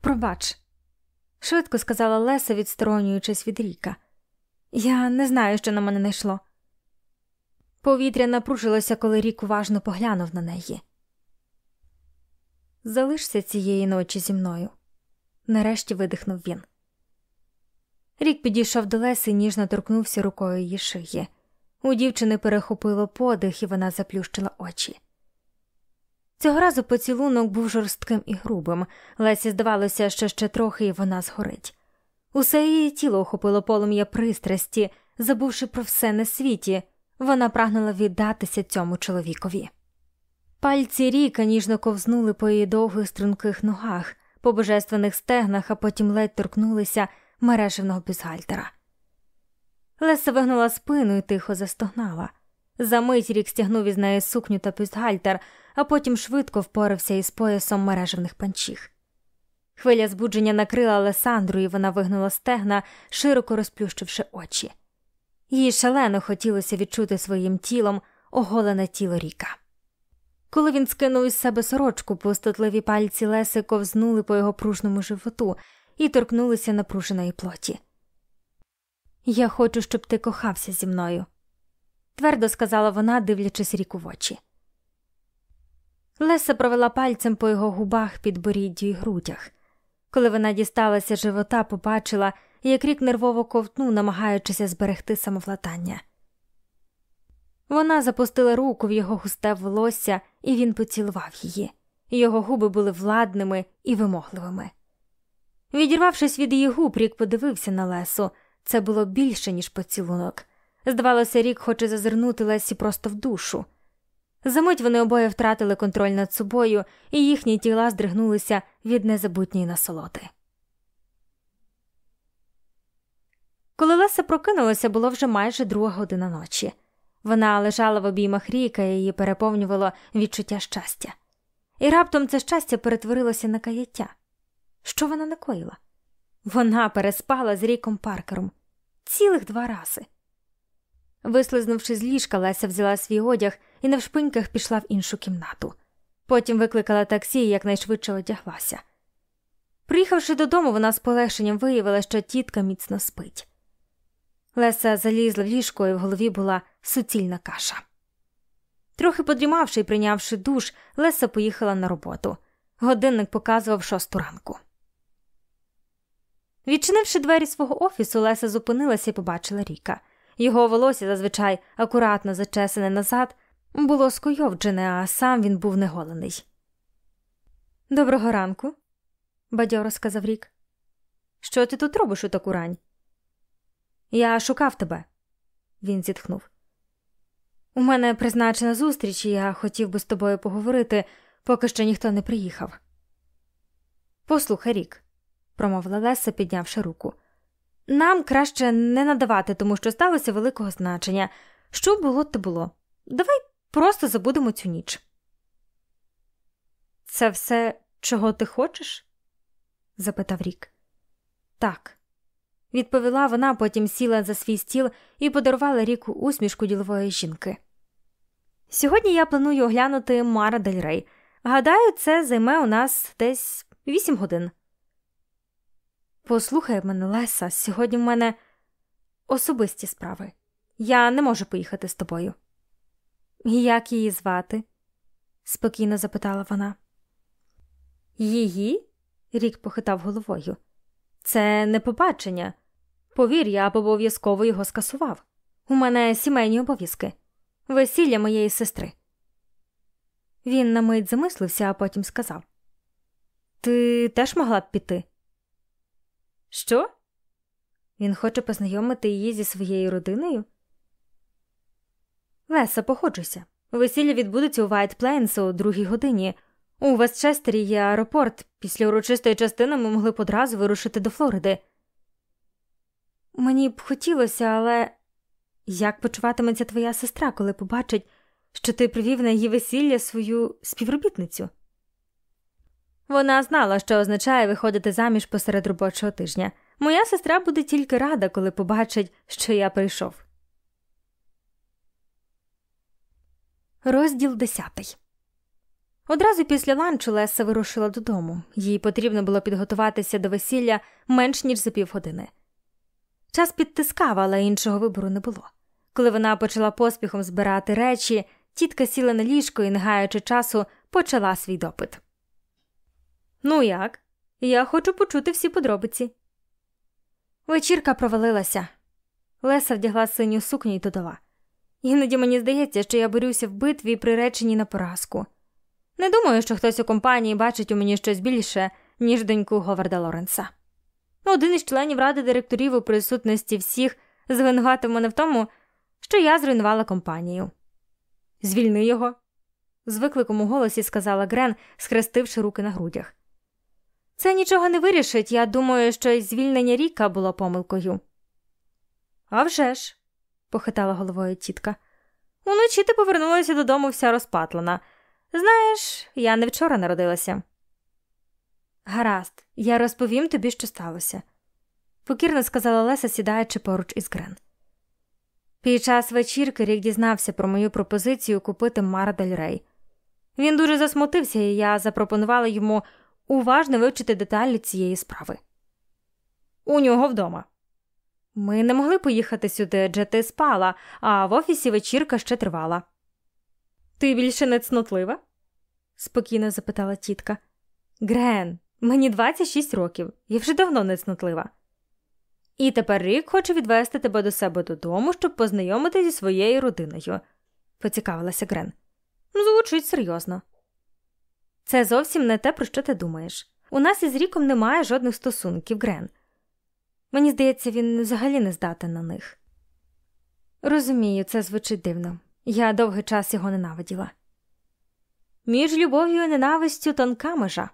Speaker 1: Пробач. швидко сказала Леса, відсторонюючись від Ріка. Я не знаю, що на мене не йшло. Повітря напружилося, коли Рік уважно поглянув на неї. Залишся цієї ночі зі мною, нарешті видихнув він. Рік підійшов до Леси і ніжно торкнувся рукою її шиї. У дівчини перехопило подих, і вона заплющила очі. Цього разу поцілунок був жорстким і грубим. Лесі здавалося, що ще трохи і вона згорить. Усе її тіло охопило полум'я пристрасті, забувши про все на світі, вона прагнула віддатися цьому чоловікові. Пальці ріка ніжно ковзнули по її довгих струнких ногах, по божественних стегнах, а потім ледь торкнулися мережевного бюзгальтера. Леса вигнула спину і тихо застогнала. Замить рік стягнув із неї сукню та бюстгальтер, а потім швидко впорався із поясом мережевних панчіх. Хвиля збудження накрила Алесандру, і вона вигнула стегна, широко розплющивши очі. Їй шалено хотілося відчути своїм тілом оголене тіло ріка. Коли він скинув із себе сорочку, пустотливі пальці Леси ковзнули по його пружному животу і торкнулися напруженої плоті. Я хочу, щоб ти кохався зі мною, твердо сказала вона, дивлячись ріку в очі. Леса провела пальцем по його губах під боріддю й грудях. Коли вона дісталася живота, побачила, як рік нервово ковтнув, намагаючися зберегти самовладання. Вона запустила руку в його густе волосся, і він поцілував її. Його губи були владними і вимогливими. Відірвавшись від її губ, рік подивився на лесу. Це було більше, ніж поцілунок. Здавалося, рік хоче зазирнути Лесі просто в душу. Замить вони обоє втратили контроль над собою, і їхні тіла здригнулися від незабутньої насолоди. Коли Леся прокинулася, було вже майже друга година ночі. Вона лежала в обіймах ріка і її переповнювало відчуття щастя. І раптом це щастя перетворилося на каяття. Що вона накоїла? Вона переспала з Ріком Паркером цілих два рази. Вислизнувши з ліжка, Леся взяла свій одяг і навшпиньках пішла в іншу кімнату. Потім викликала таксі і якнайшвидше одяглася. Приїхавши додому, вона з полегшенням виявила, що тітка міцно спить. Леса залізла в ліжко, і в голові була суцільна каша. Трохи подрімавши і прийнявши душ, Леса поїхала на роботу. Годинник показував шосту ранку. Відчинивши двері свого офісу, Леса зупинилася і побачила Ріка. Його волосся зазвичай акуратно зачесане назад, було скойовджене, а сам він був неголений. Доброго ранку, бадьоро сказав Рік. Що ти тут робиш у таку рань? Я шукав тебе, він зітхнув. У мене призначена зустріч, і я хотів би з тобою поговорити, поки що ніхто не приїхав. Послухай рік, промовила Леса, піднявши руку. Нам краще не надавати, тому що сталося великого значення. Що було, то було. Давай просто забудемо цю ніч. Це все, чого ти хочеш? запитав Рік. Так, відповіла вона, потім сіла за свій стіл і подарувала Ріку усмішку ділової жінки. Сьогодні я планую оглянути Мара Дель Рей. Гадаю, це займе у нас десь вісім годин. Послухай мене, Леса, сьогодні в мене особисті справи. Я не можу поїхати з тобою. Як її звати? спокійно запитала вона. Її? рік похитав головою. Це не побачення. Повір, я б обов'язково його скасував. У мене сімейні обов'язки, весілля моєї сестри. Він на мить замислився, а потім сказав: Ти теж могла б піти? Що? Він хоче познайомити її зі своєю родиною? Леса, погоджуйся. Весілля відбудеться у Вайт Плейнс о другій годині. У Вестчестері є аеропорт. Після урочистої частини ми могли б одразу вирушити до Флориди. Мені б хотілося, але як почуватиметься твоя сестра, коли побачить, що ти привів на її весілля свою співробітницю? Вона знала, що означає виходити заміж посеред робочого тижня. Моя сестра буде тільки рада, коли побачить, що я прийшов. Розділ десятий. Одразу після ланчу Леса вирушила додому, їй потрібно було підготуватися до весілля менш ніж за півгодини. Час підтискав, але іншого вибору не було. Коли вона почала поспіхом збирати речі, тітка сіла на ліжко і, не гаючи часу, почала свій допит. Ну як? Я хочу почути всі подробиці. Вечірка провалилася. Леса вдягла синю сукню і додала. Іноді мені здається, що я борюся в битві приречені на поразку. Не думаю, що хтось у компанії бачить у мені щось більше, ніж доньку Говарда Лоренса. Один із членів ради директорів у присутності всіх звинуватив мене в тому, що я зруйнувала компанію. Звільни його, з викликом у голосі сказала Грен, схрестивши руки на грудях. Це нічого не вирішить, я думаю, що звільнення Ріка було помилкою. «А вже ж», – похитала головою тітка. Уночі ти повернулася додому вся розпатлена. Знаєш, я не вчора народилася. Гаразд, я розповім тобі, що сталося, покірно сказала Леса, сідаючи поруч із Грен. Під час вечірки Рік дізнався про мою пропозицію купити Мара Дель Рей. Він дуже засмутився, і я запропонувала йому уважно вивчити деталі цієї справи. У нього вдома. Ми не могли поїхати сюди, адже ти спала, а в офісі вечірка ще тривала. Ти більше не цнотлива? спокійно запитала тітка. Грен, мені 26 років, я вже давно не цнотлива. І тепер Рік хоче відвести тебе до себе додому, щоб познайомити зі своєю родиною, поцікавилася Грен. Звучить серйозно. Це зовсім не те, про що ти думаєш. У нас із Ріком немає жодних стосунків, Грен. Мені здається, він взагалі не здатен на них. Розумію, це звучить дивно. Я довгий час його ненавиділа. Між любов'ю і ненавистю тонка межа.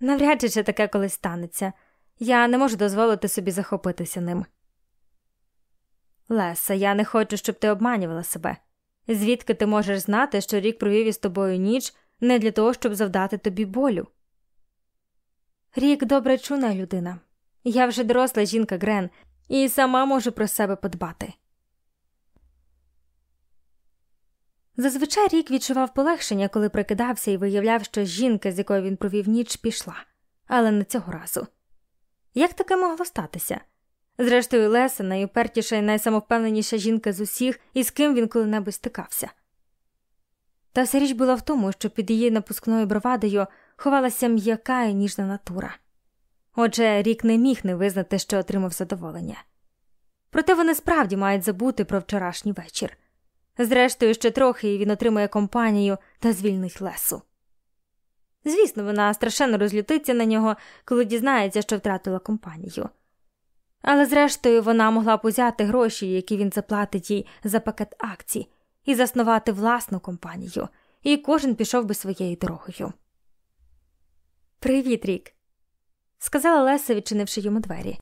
Speaker 1: Навряд чи таке колись станеться. Я не можу дозволити собі захопитися ним. Леса, я не хочу, щоб ти обманювала себе. Звідки ти можеш знати, що рік провів із тобою ніч не для того, щоб завдати тобі болю? Рік добре чуна людина. Я вже доросла жінка Грен і сама можу про себе подбати. Зазвичай рік відчував полегшення, коли прикидався і виявляв, що жінка, з якою він провів ніч, пішла, але не цього разу. Як таке могло статися? Зрештою, Леса найупертіша і найсамовпевненіша жінка з усіх, із ким він коли-небудь стикався. Та вся річ була в тому, що під її напускною бровадою ховалася м'яка і ніжна натура. Отже, рік не міг не визнати, що отримав задоволення. Проте вони справді мають забути про вчорашній вечір. Зрештою, ще трохи і він отримує компанію та звільнить лесу. Звісно, вона страшенно розлютиться на нього, коли дізнається, що втратила компанію. Але зрештою вона могла б узяти гроші, які він заплатить їй за пакет акцій, і заснувати власну компанію, і кожен пішов би своєю дорогою. Привіт, Рік, сказала Леся, відчинивши йому двері.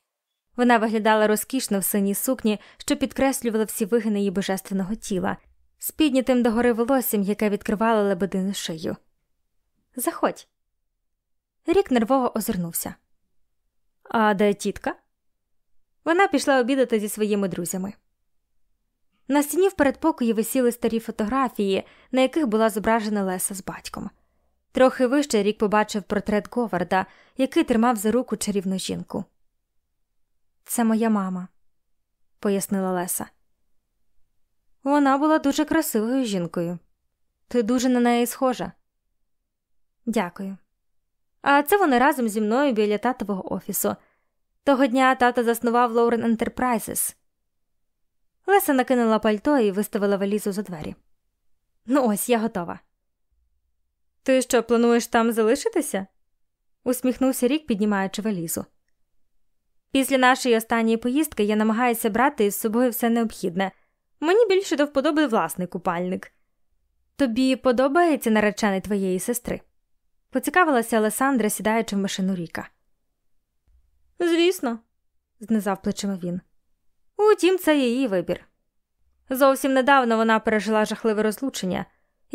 Speaker 1: Вона виглядала розкішно в синій сукні, що підкреслювала всі вигини її божественного тіла, з піднятим догори волоссям, яке відкривало лебедину шию. Заходь. Рік нервово озирнувся. А де тітка? Вона пішла обідати зі своїми друзями. На стіні в передпокої висіли старі фотографії, на яких була зображена Леса з батьком. Трохи вище рік побачив портрет Говарда, який тримав за руку чарівну жінку. Це моя мама, пояснила Леса. Вона була дуже красивою жінкою. Ти дуже на неї схожа. Дякую. А це вони разом зі мною біля татового офісу. Того дня тато заснував Лоурен Enterprises. Леса накинула пальто і виставила валізу за двері. Ну, ось я готова. Ти що, плануєш там залишитися? усміхнувся рік, піднімаючи валізу. Після нашої останньої поїздки я намагаюся брати із собою все необхідне. Мені більше до вподоби власний купальник. Тобі подобається наречений твоєї сестри? поцікавилася Олесандра, сідаючи в машину Ріка. Звісно, знизав плечима він. Утім, це її вибір. Зовсім недавно вона пережила жахливе розлучення,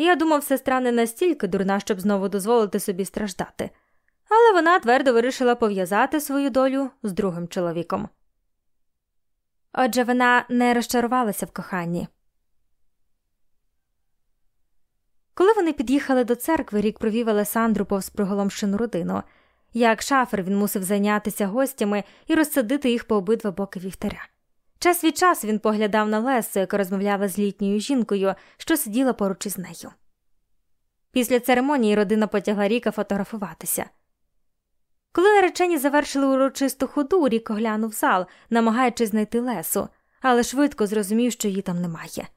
Speaker 1: я думав, сестра не настільки дурна, щоб знову дозволити собі страждати, але вона твердо вирішила пов'язати свою долю з другим чоловіком. Отже, вона не розчарувалася в коханні. Коли вони під'їхали до церкви, рік провів Олесандру повз приголомшену родину. Як шафер він мусив зайнятися гостями і розсадити їх по обидва боки вівтаря. Час від часу він поглядав на Лесу, яка розмовляла з літньою жінкою, що сиділа поруч із нею. Після церемонії родина потягла Ріка фотографуватися. Коли наречені завершили урочисту ходу, Рік оглянув зал, намагаючись знайти Лесу, але швидко зрозумів, що її там немає.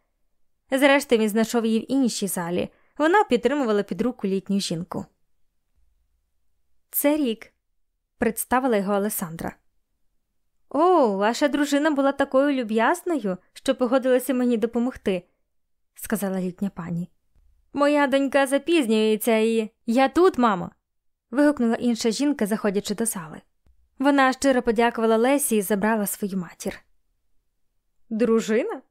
Speaker 1: Зрештою, він знайшов її в іншій залі. Вона підтримувала під руку літню жінку. Це рік, представила його Олесандра. О, ваша дружина була такою люб'язною, що погодилася мені допомогти, сказала літня пані. Моя донька запізнюється і. Я тут, мамо. вигукнула інша жінка, заходячи до зали. Вона щиро подякувала Лесі і забрала свою матір. Дружина?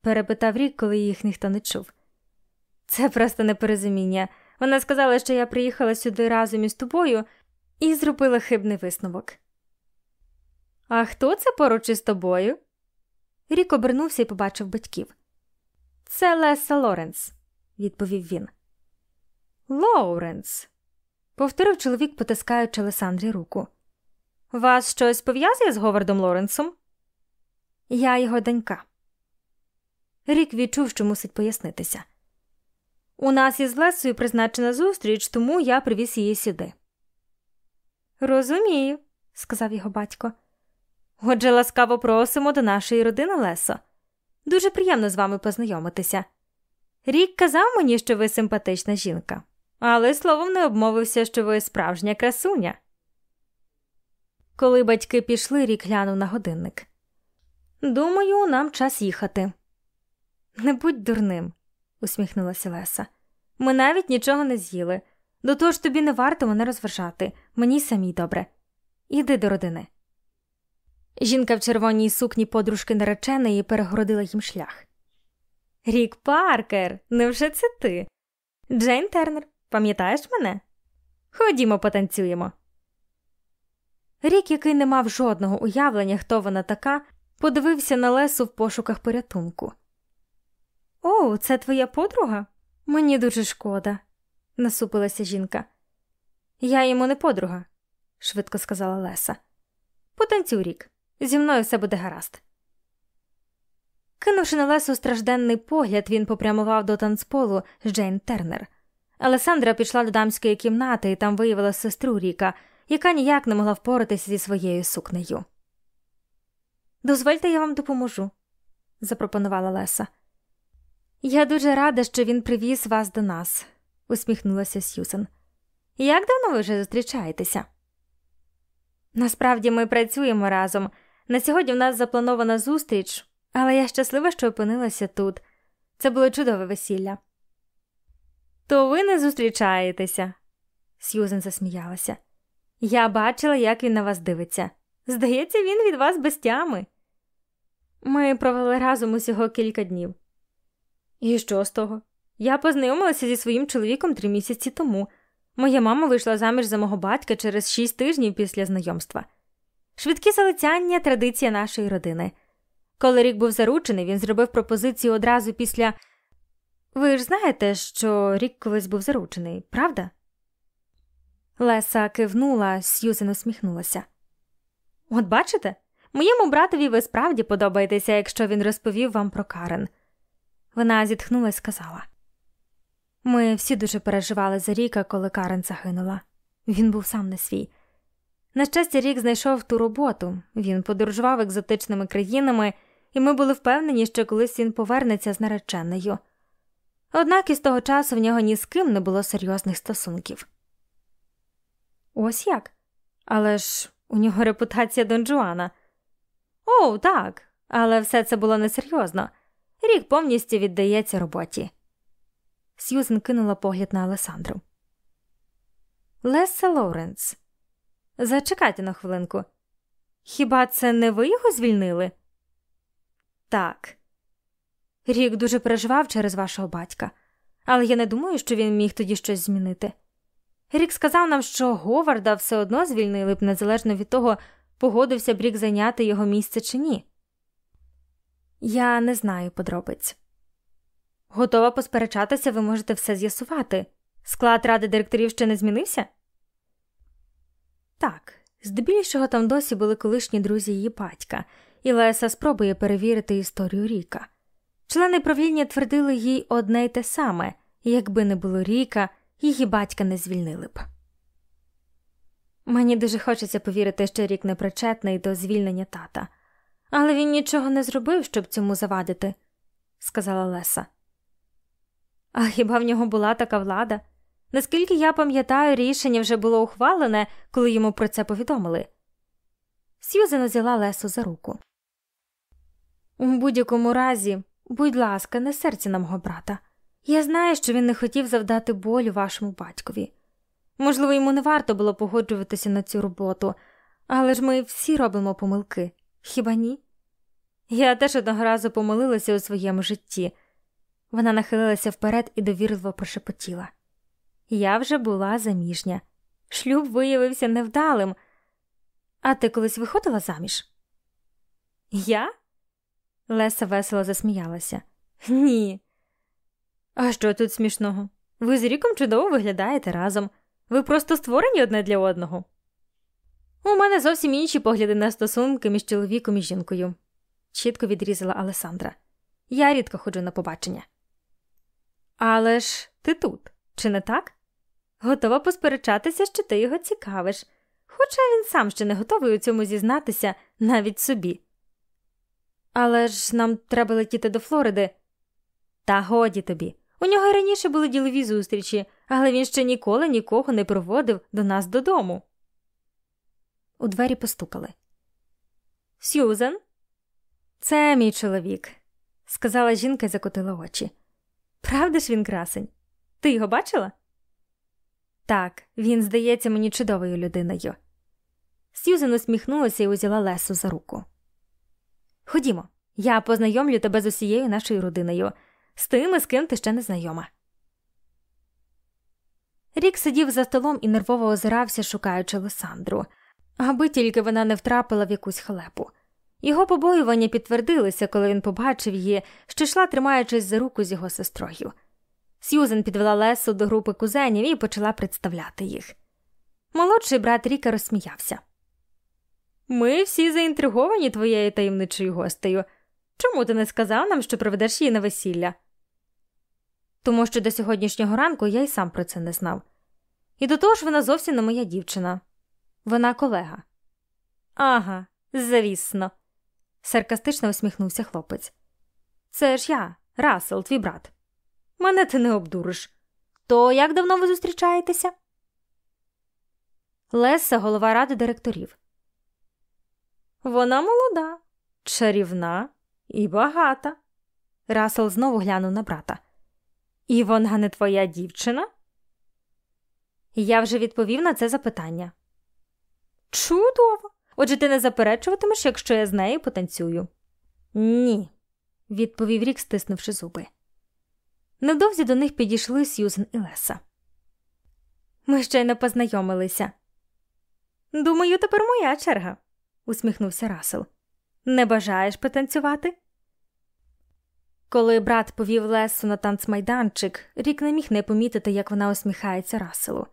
Speaker 1: перепитав рік, коли їх ніхто не чув. Це просто непорозуміння. Вона сказала, що я приїхала сюди разом із тобою і зробила хибний висновок. А хто це поруч із тобою? Рік обернувся і побачив батьків. Це Леса Лоренс, відповів він. Лоуренс, повторив чоловік, потискаючи Лесандрі руку. Вас щось пов'язує з Говардом Лоренсом? Я його донька. Рік відчув, що мусить пояснитися. У нас із Лесою призначена зустріч, тому я привіз її сюди. Розумію, сказав його батько. Отже, ласкаво просимо до нашої родини Лесо. Дуже приємно з вами познайомитися. Рік казав мені, що ви симпатична жінка, але словом не обмовився, що ви справжня красуня. Коли батьки пішли, рік глянув на годинник. Думаю, нам час їхати. Не будь дурним, усміхнулася Леса. Ми навіть нічого не з'їли. До того ж тобі не варто мене розважати, мені самій добре. Іди до родини. Жінка в червоній сукні подружки нареченої перегородила їм шлях. Рік Паркер, невже це ти? Джейн Тернер, пам'ятаєш мене? Ходімо, потанцюємо. Рік, який не мав жодного уявлення, хто вона така, подивився на Лесу в пошуках порятунку. О, це твоя подруга? Мені дуже шкода, насупилася жінка. Я йому не подруга, швидко сказала Леса. Потанцюй рік, зі мною все буде гаразд. Кинувши на Лесу стражденний погляд, він попрямував до танцполу з Джейн Тернер. Алесандра пішла до дамської кімнати і там виявила сестру Ріка, яка ніяк не могла впоратися зі своєю сукнею. Дозвольте, я вам допоможу, запропонувала Леса. Я дуже рада, що він привіз вас до нас, усміхнулася Сьюзен. Як давно ви вже зустрічаєтеся? Насправді ми працюємо разом. На сьогодні в нас запланована зустріч, але я щаслива, що опинилася тут. Це було чудове весілля. То ви не зустрічаєтеся, Сьюзен засміялася. Я бачила, як він на вас дивиться. Здається, він від вас без тями. Ми провели разом усього кілька днів. І що з того? Я познайомилася зі своїм чоловіком три місяці тому. Моя мама вийшла заміж за мого батька через шість тижнів після знайомства. Швидкі залицяння традиція нашої родини. Коли рік був заручений, він зробив пропозицію одразу після. Ви ж знаєте, що рік колись був заручений, правда? Леса кивнула, Сьюзен усміхнулася. От бачите, моєму братові ви справді подобаєтеся, якщо він розповів вам про Карен. Вона зітхнула і сказала. Ми всі дуже переживали за Ріка, коли Карен загинула. Він був сам не свій. На щастя, рік знайшов ту роботу, він подорожував екзотичними країнами, і ми були впевнені, що колись він повернеться з нареченою. Однак із того часу в нього ні з ким не було серйозних стосунків. Ось як? Але ж у нього репутація Дон Джуана. О, так, але все це було несерйозно. Рік повністю віддається роботі. Сьюзен кинула погляд на Алесандру. Леса Лоуренс. Зачекайте на хвилинку. Хіба це не ви його звільнили? Так. Рік дуже переживав через вашого батька, але я не думаю, що він міг тоді щось змінити. Рік сказав нам, що Говарда все одно звільнили б незалежно від того, погодився б рік зайняти його місце чи ні. Я не знаю подробиць. Готова посперечатися, ви можете все з'ясувати. Склад ради директорів ще не змінився? Так, здебільшого там досі були колишні друзі її батька, і Леса спробує перевірити історію Ріка. Члени правління твердили їй одне й те саме якби не було Ріка, її батька не звільнили б. Мені дуже хочеться повірити, що рік не причетний до звільнення тата, але він нічого не зробив, щоб цьому завадити, сказала Леса. А хіба в нього була така влада? Наскільки я пам'ятаю, рішення вже було ухвалене, коли йому про це повідомили. Сьюзен узяла Лесу за руку. У будь-якому разі, будь ласка, не серці на мого брата. Я знаю, що він не хотів завдати болю вашому батькові. Можливо, йому не варто було погоджуватися на цю роботу, але ж ми всі робимо помилки, хіба ні? Я теж одного разу помилилася у своєму житті. Вона нахилилася вперед і довірливо прошепотіла. Я вже була заміжня. Шлюб виявився невдалим. А ти колись виходила заміж? Я? Леса весело засміялася. Ні. А що тут смішного? Ви з ріком чудово виглядаєте разом. Ви просто створені одне для одного. У мене зовсім інші погляди на стосунки між чоловіком і жінкою, чітко відрізала Алесандра. Я рідко ходжу на побачення. Але ж ти тут, чи не так? Готова посперечатися, що ти його цікавиш, хоча він сам ще не готовий у цьому зізнатися навіть собі. Але ж нам треба летіти до Флориди. Та годі тобі. У нього й раніше були ділові зустрічі, але він ще ніколи нікого не проводив до нас додому. У двері постукали. Сюзен, це мій чоловік, сказала жінка і закотила очі. Правда ж він красень? Ти його бачила? Так, він здається мені чудовою людиною. Сьюзен усміхнулася і узяла Лесу за руку. Ходімо, я познайомлю тебе з усією нашою родиною, з тими, з ким ти ще не знайома. Рік сидів за столом і нервово озирався, шукаючи Лесандру, аби тільки вона не втрапила в якусь халепу. Його побоювання підтвердилися, коли він побачив її, що йшла, тримаючись за руку з його сестрою. Сьюзен підвела Лесу до групи кузенів і почала представляти їх. Молодший брат Ріка розсміявся. Ми всі заінтриговані твоєю таємничою гостею. Чому ти не сказав нам, що проведеш її на весілля? Тому що до сьогоднішнього ранку я й сам про це не знав. І до того ж вона зовсім не моя дівчина, вона колега. Ага, звісно, саркастично усміхнувся хлопець. Це ж я, Расел, твій брат. Мене ти не обдуриш. То як давно ви зустрічаєтеся? Леса, голова ради директорів. Вона молода, чарівна і багата. Расел знову глянув на брата. І вона не твоя дівчина? Я вже відповів на це запитання. Чудово! Отже, ти не заперечуватимеш, якщо я з нею потанцюю? Ні, відповів рік, стиснувши зуби. Невдовзі до них підійшли Сьюзен і Леса. Ми ще й не познайомилися. Думаю, тепер моя черга, усміхнувся Расел. Не бажаєш потанцювати? Коли брат повів Лесу на танцмайданчик, рік не міг не помітити, як вона усміхається Раселу.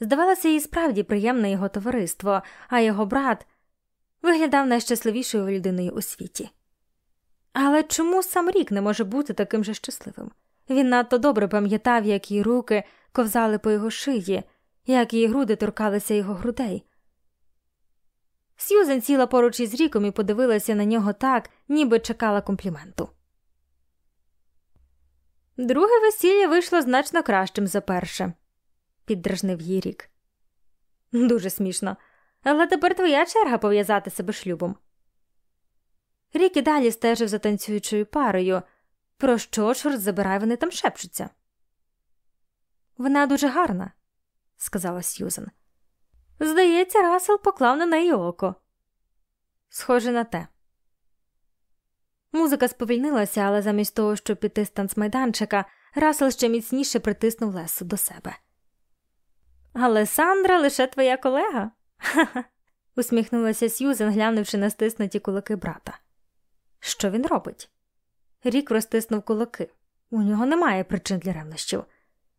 Speaker 1: Здавалося, їй справді приємне його товариство, а його брат виглядав найщасливішою людиною у світі. Але чому сам рік не може бути таким же щасливим? Він надто добре пам'ятав, як її руки ковзали по його шиї, як її груди торкалися його грудей. Сьюзен сіла поруч із ріком і подивилася на нього так, ніби чекала компліменту. Друге весілля вийшло значно кращим за перше, піддражнив її рік. Дуже смішно, але тепер твоя черга пов'язати себе шлюбом. Рік і далі стежив за танцюючою парою. Про що, чорт забирай, вони там шепчуться? Вона дуже гарна, сказала Сьюзен. Здається, Расел поклав на неї око. Схоже на те. Музика сповільнилася, але замість того, щоб піти з танцмайданчика, Расел ще міцніше притиснув Лесу до себе. Алесандра лише твоя колега? Ха-ха. усміхнулася Сьюзен, глянувши на стиснуті кулаки брата. Що він робить? Рік розтиснув кулаки. У нього немає причин для ревнощів.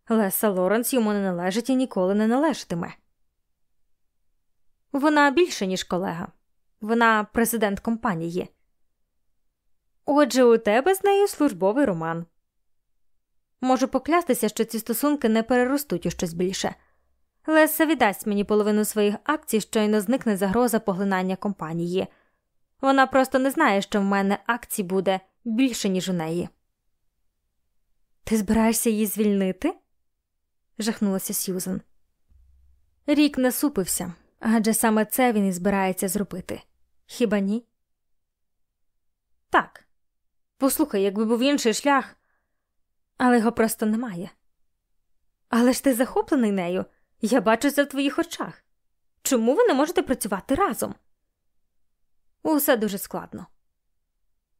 Speaker 1: Леса Лоренс йому не належить і ніколи не належатиме. Вона більше, ніж колега, вона президент компанії. Отже, у тебе з нею службовий роман. Можу поклястися, що ці стосунки не переростуть у щось більше. Леса віддасть мені половину своїх акцій, щойно зникне загроза поглинання компанії. Вона просто не знає, що в мене акцій буде більше, ніж у неї. Ти збираєшся її звільнити? жахнулася Сьюзен. Рік насупився, адже саме це він і збирається зробити. Хіба ні? Так. Послухай, якби був інший шлях, але його просто немає. Але ж ти захоплений нею, я бачу це в твоїх очах. Чому ви не можете працювати разом? Усе дуже складно.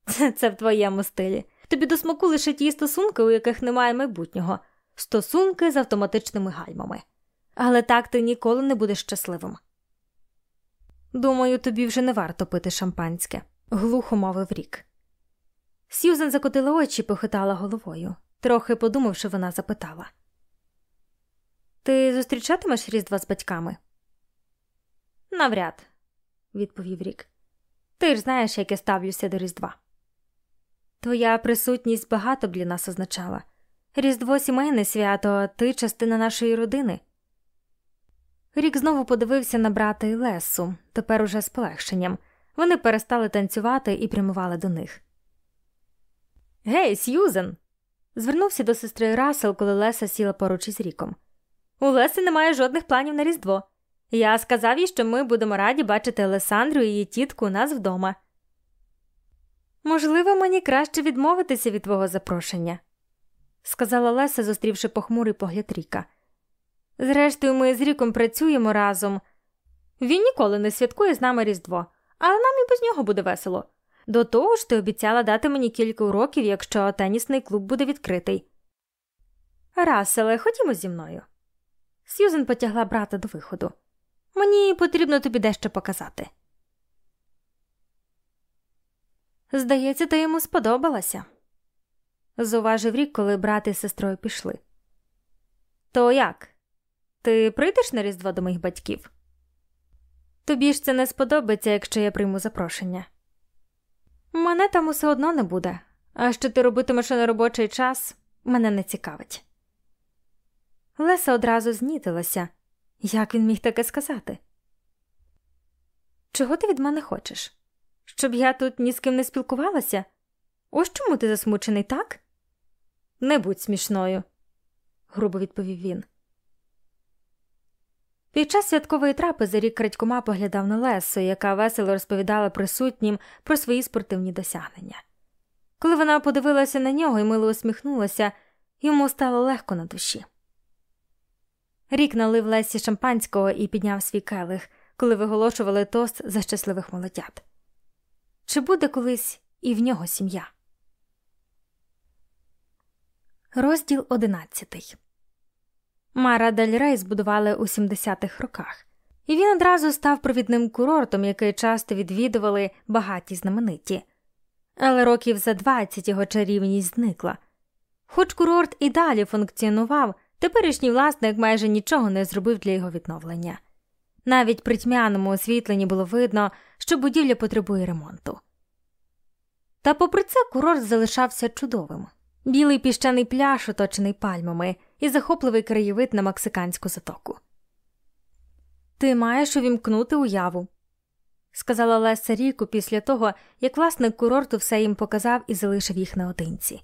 Speaker 1: Це, це в твоєму стилі. Тобі до смаку лише ті стосунки, у яких немає майбутнього, стосунки з автоматичними гальмами. Але так ти ніколи не будеш щасливим. Думаю, тобі вже не варто пити шампанське, глухо мовив рік. Сьюзен закотила очі і похитала головою. Трохи подумавши, вона запитала: Ти зустрічатимеш Різдва з батьками? Навряд, відповів рік. Ти ж знаєш, як я ставлюся до Різдва. Твоя присутність багато для нас означала. Різдво сімейне свято, ти частина нашої родини. Рік знову подивився на брата і Лесу, тепер уже з полегшенням. Вони перестали танцювати і прямували до них. Гей, Сьюзен! звернувся до сестри Рассел, коли Леса сіла поруч із ріком. У Леси немає жодних планів на Різдво. Я сказав їй, що ми будемо раді бачити Олесандру і її тітку у нас вдома. Можливо, мені краще відмовитися від твого запрошення, сказала Леса, зустрівши похмурий погляд Ріка. Зрештою, ми з Ріком працюємо разом. Він ніколи не святкує з нами Різдво, але нам і без нього буде весело. До того ж, ти обіцяла дати мені кілька уроків, якщо тенісний клуб буде відкритий. Раселе, ходімо зі мною. Сьюзен потягла брата до виходу. Мені потрібно тобі дещо показати. Здається, ти йому сподобалася, зуважив рік, коли брат із сестрою пішли. То як? Ти прийдеш на Різдво до моїх батьків? Тобі ж це не сподобається, якщо я прийму запрошення. Мене там усе одно не буде, а що ти робитимеш на робочий час, мене не цікавить. Леса одразу знітилася. Як він міг таке сказати? Чого ти від мене хочеш? Щоб я тут ні з ким не спілкувалася? Ось чому ти засмучений, так? Не будь смішною, грубо відповів він. Під час святкової трапези рік крадькома поглядав на Лесу, яка весело розповідала присутнім про свої спортивні досягнення. Коли вона подивилася на нього і мило усміхнулася, йому стало легко на душі. Рік налив Лесі шампанського і підняв свій келих, коли виголошували тост за щасливих молодят. Чи буде колись і в нього сім'я? Розділ одинадцятий Мара Дель Рей збудували у 70-х роках, і він одразу став провідним курортом, який часто відвідували багаті знамениті. Але років за 20 його чарівність зникла. Хоч курорт і далі функціонував, теперішній власник майже нічого не зробив для його відновлення. Навіть при тьмяному освітленні було видно, що будівля потребує ремонту. Та, попри це, курорт залишався чудовим білий піщаний пляж, оточений пальмами, і захопливий краєвид на мексиканську затоку. Ти маєш увімкнути уяву, сказала Леса Ріку після того, як власник курорту все їм показав і залишив їх наодинці.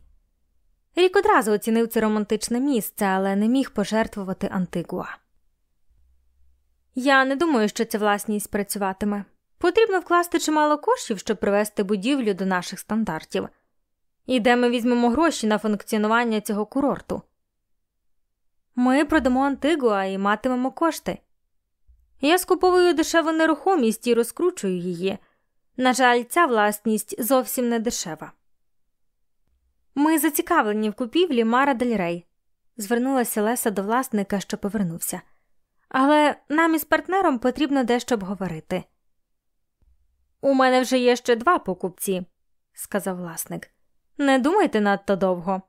Speaker 1: Рік одразу оцінив це романтичне місце, але не міг пожертвувати Антигуа. Я не думаю, що ця власність працюватиме. Потрібно вкласти чимало коштів, щоб привести будівлю до наших стандартів. І де ми візьмемо гроші на функціонування цього курорту? Ми продамо Антигуа і матимемо кошти. Я скуповую дешеву нерухомість і розкручую її. На жаль, ця власність зовсім не дешева. Ми зацікавлені в купівлі Мара Дель Рей», – звернулася Леса до власника, що повернувся. Але нам із партнером потрібно дещо обговорити. У мене вже є ще два покупці, сказав власник. Не думайте надто довго.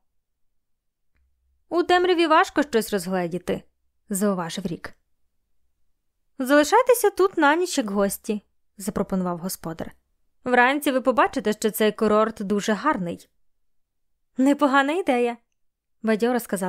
Speaker 1: У темряві важко щось розгледіти, зауважив рік. Залишайтеся тут на ніч як гості, запропонував господар. Вранці ви побачите, що цей курорт дуже гарний. Непогана ідея, бадьоро сказала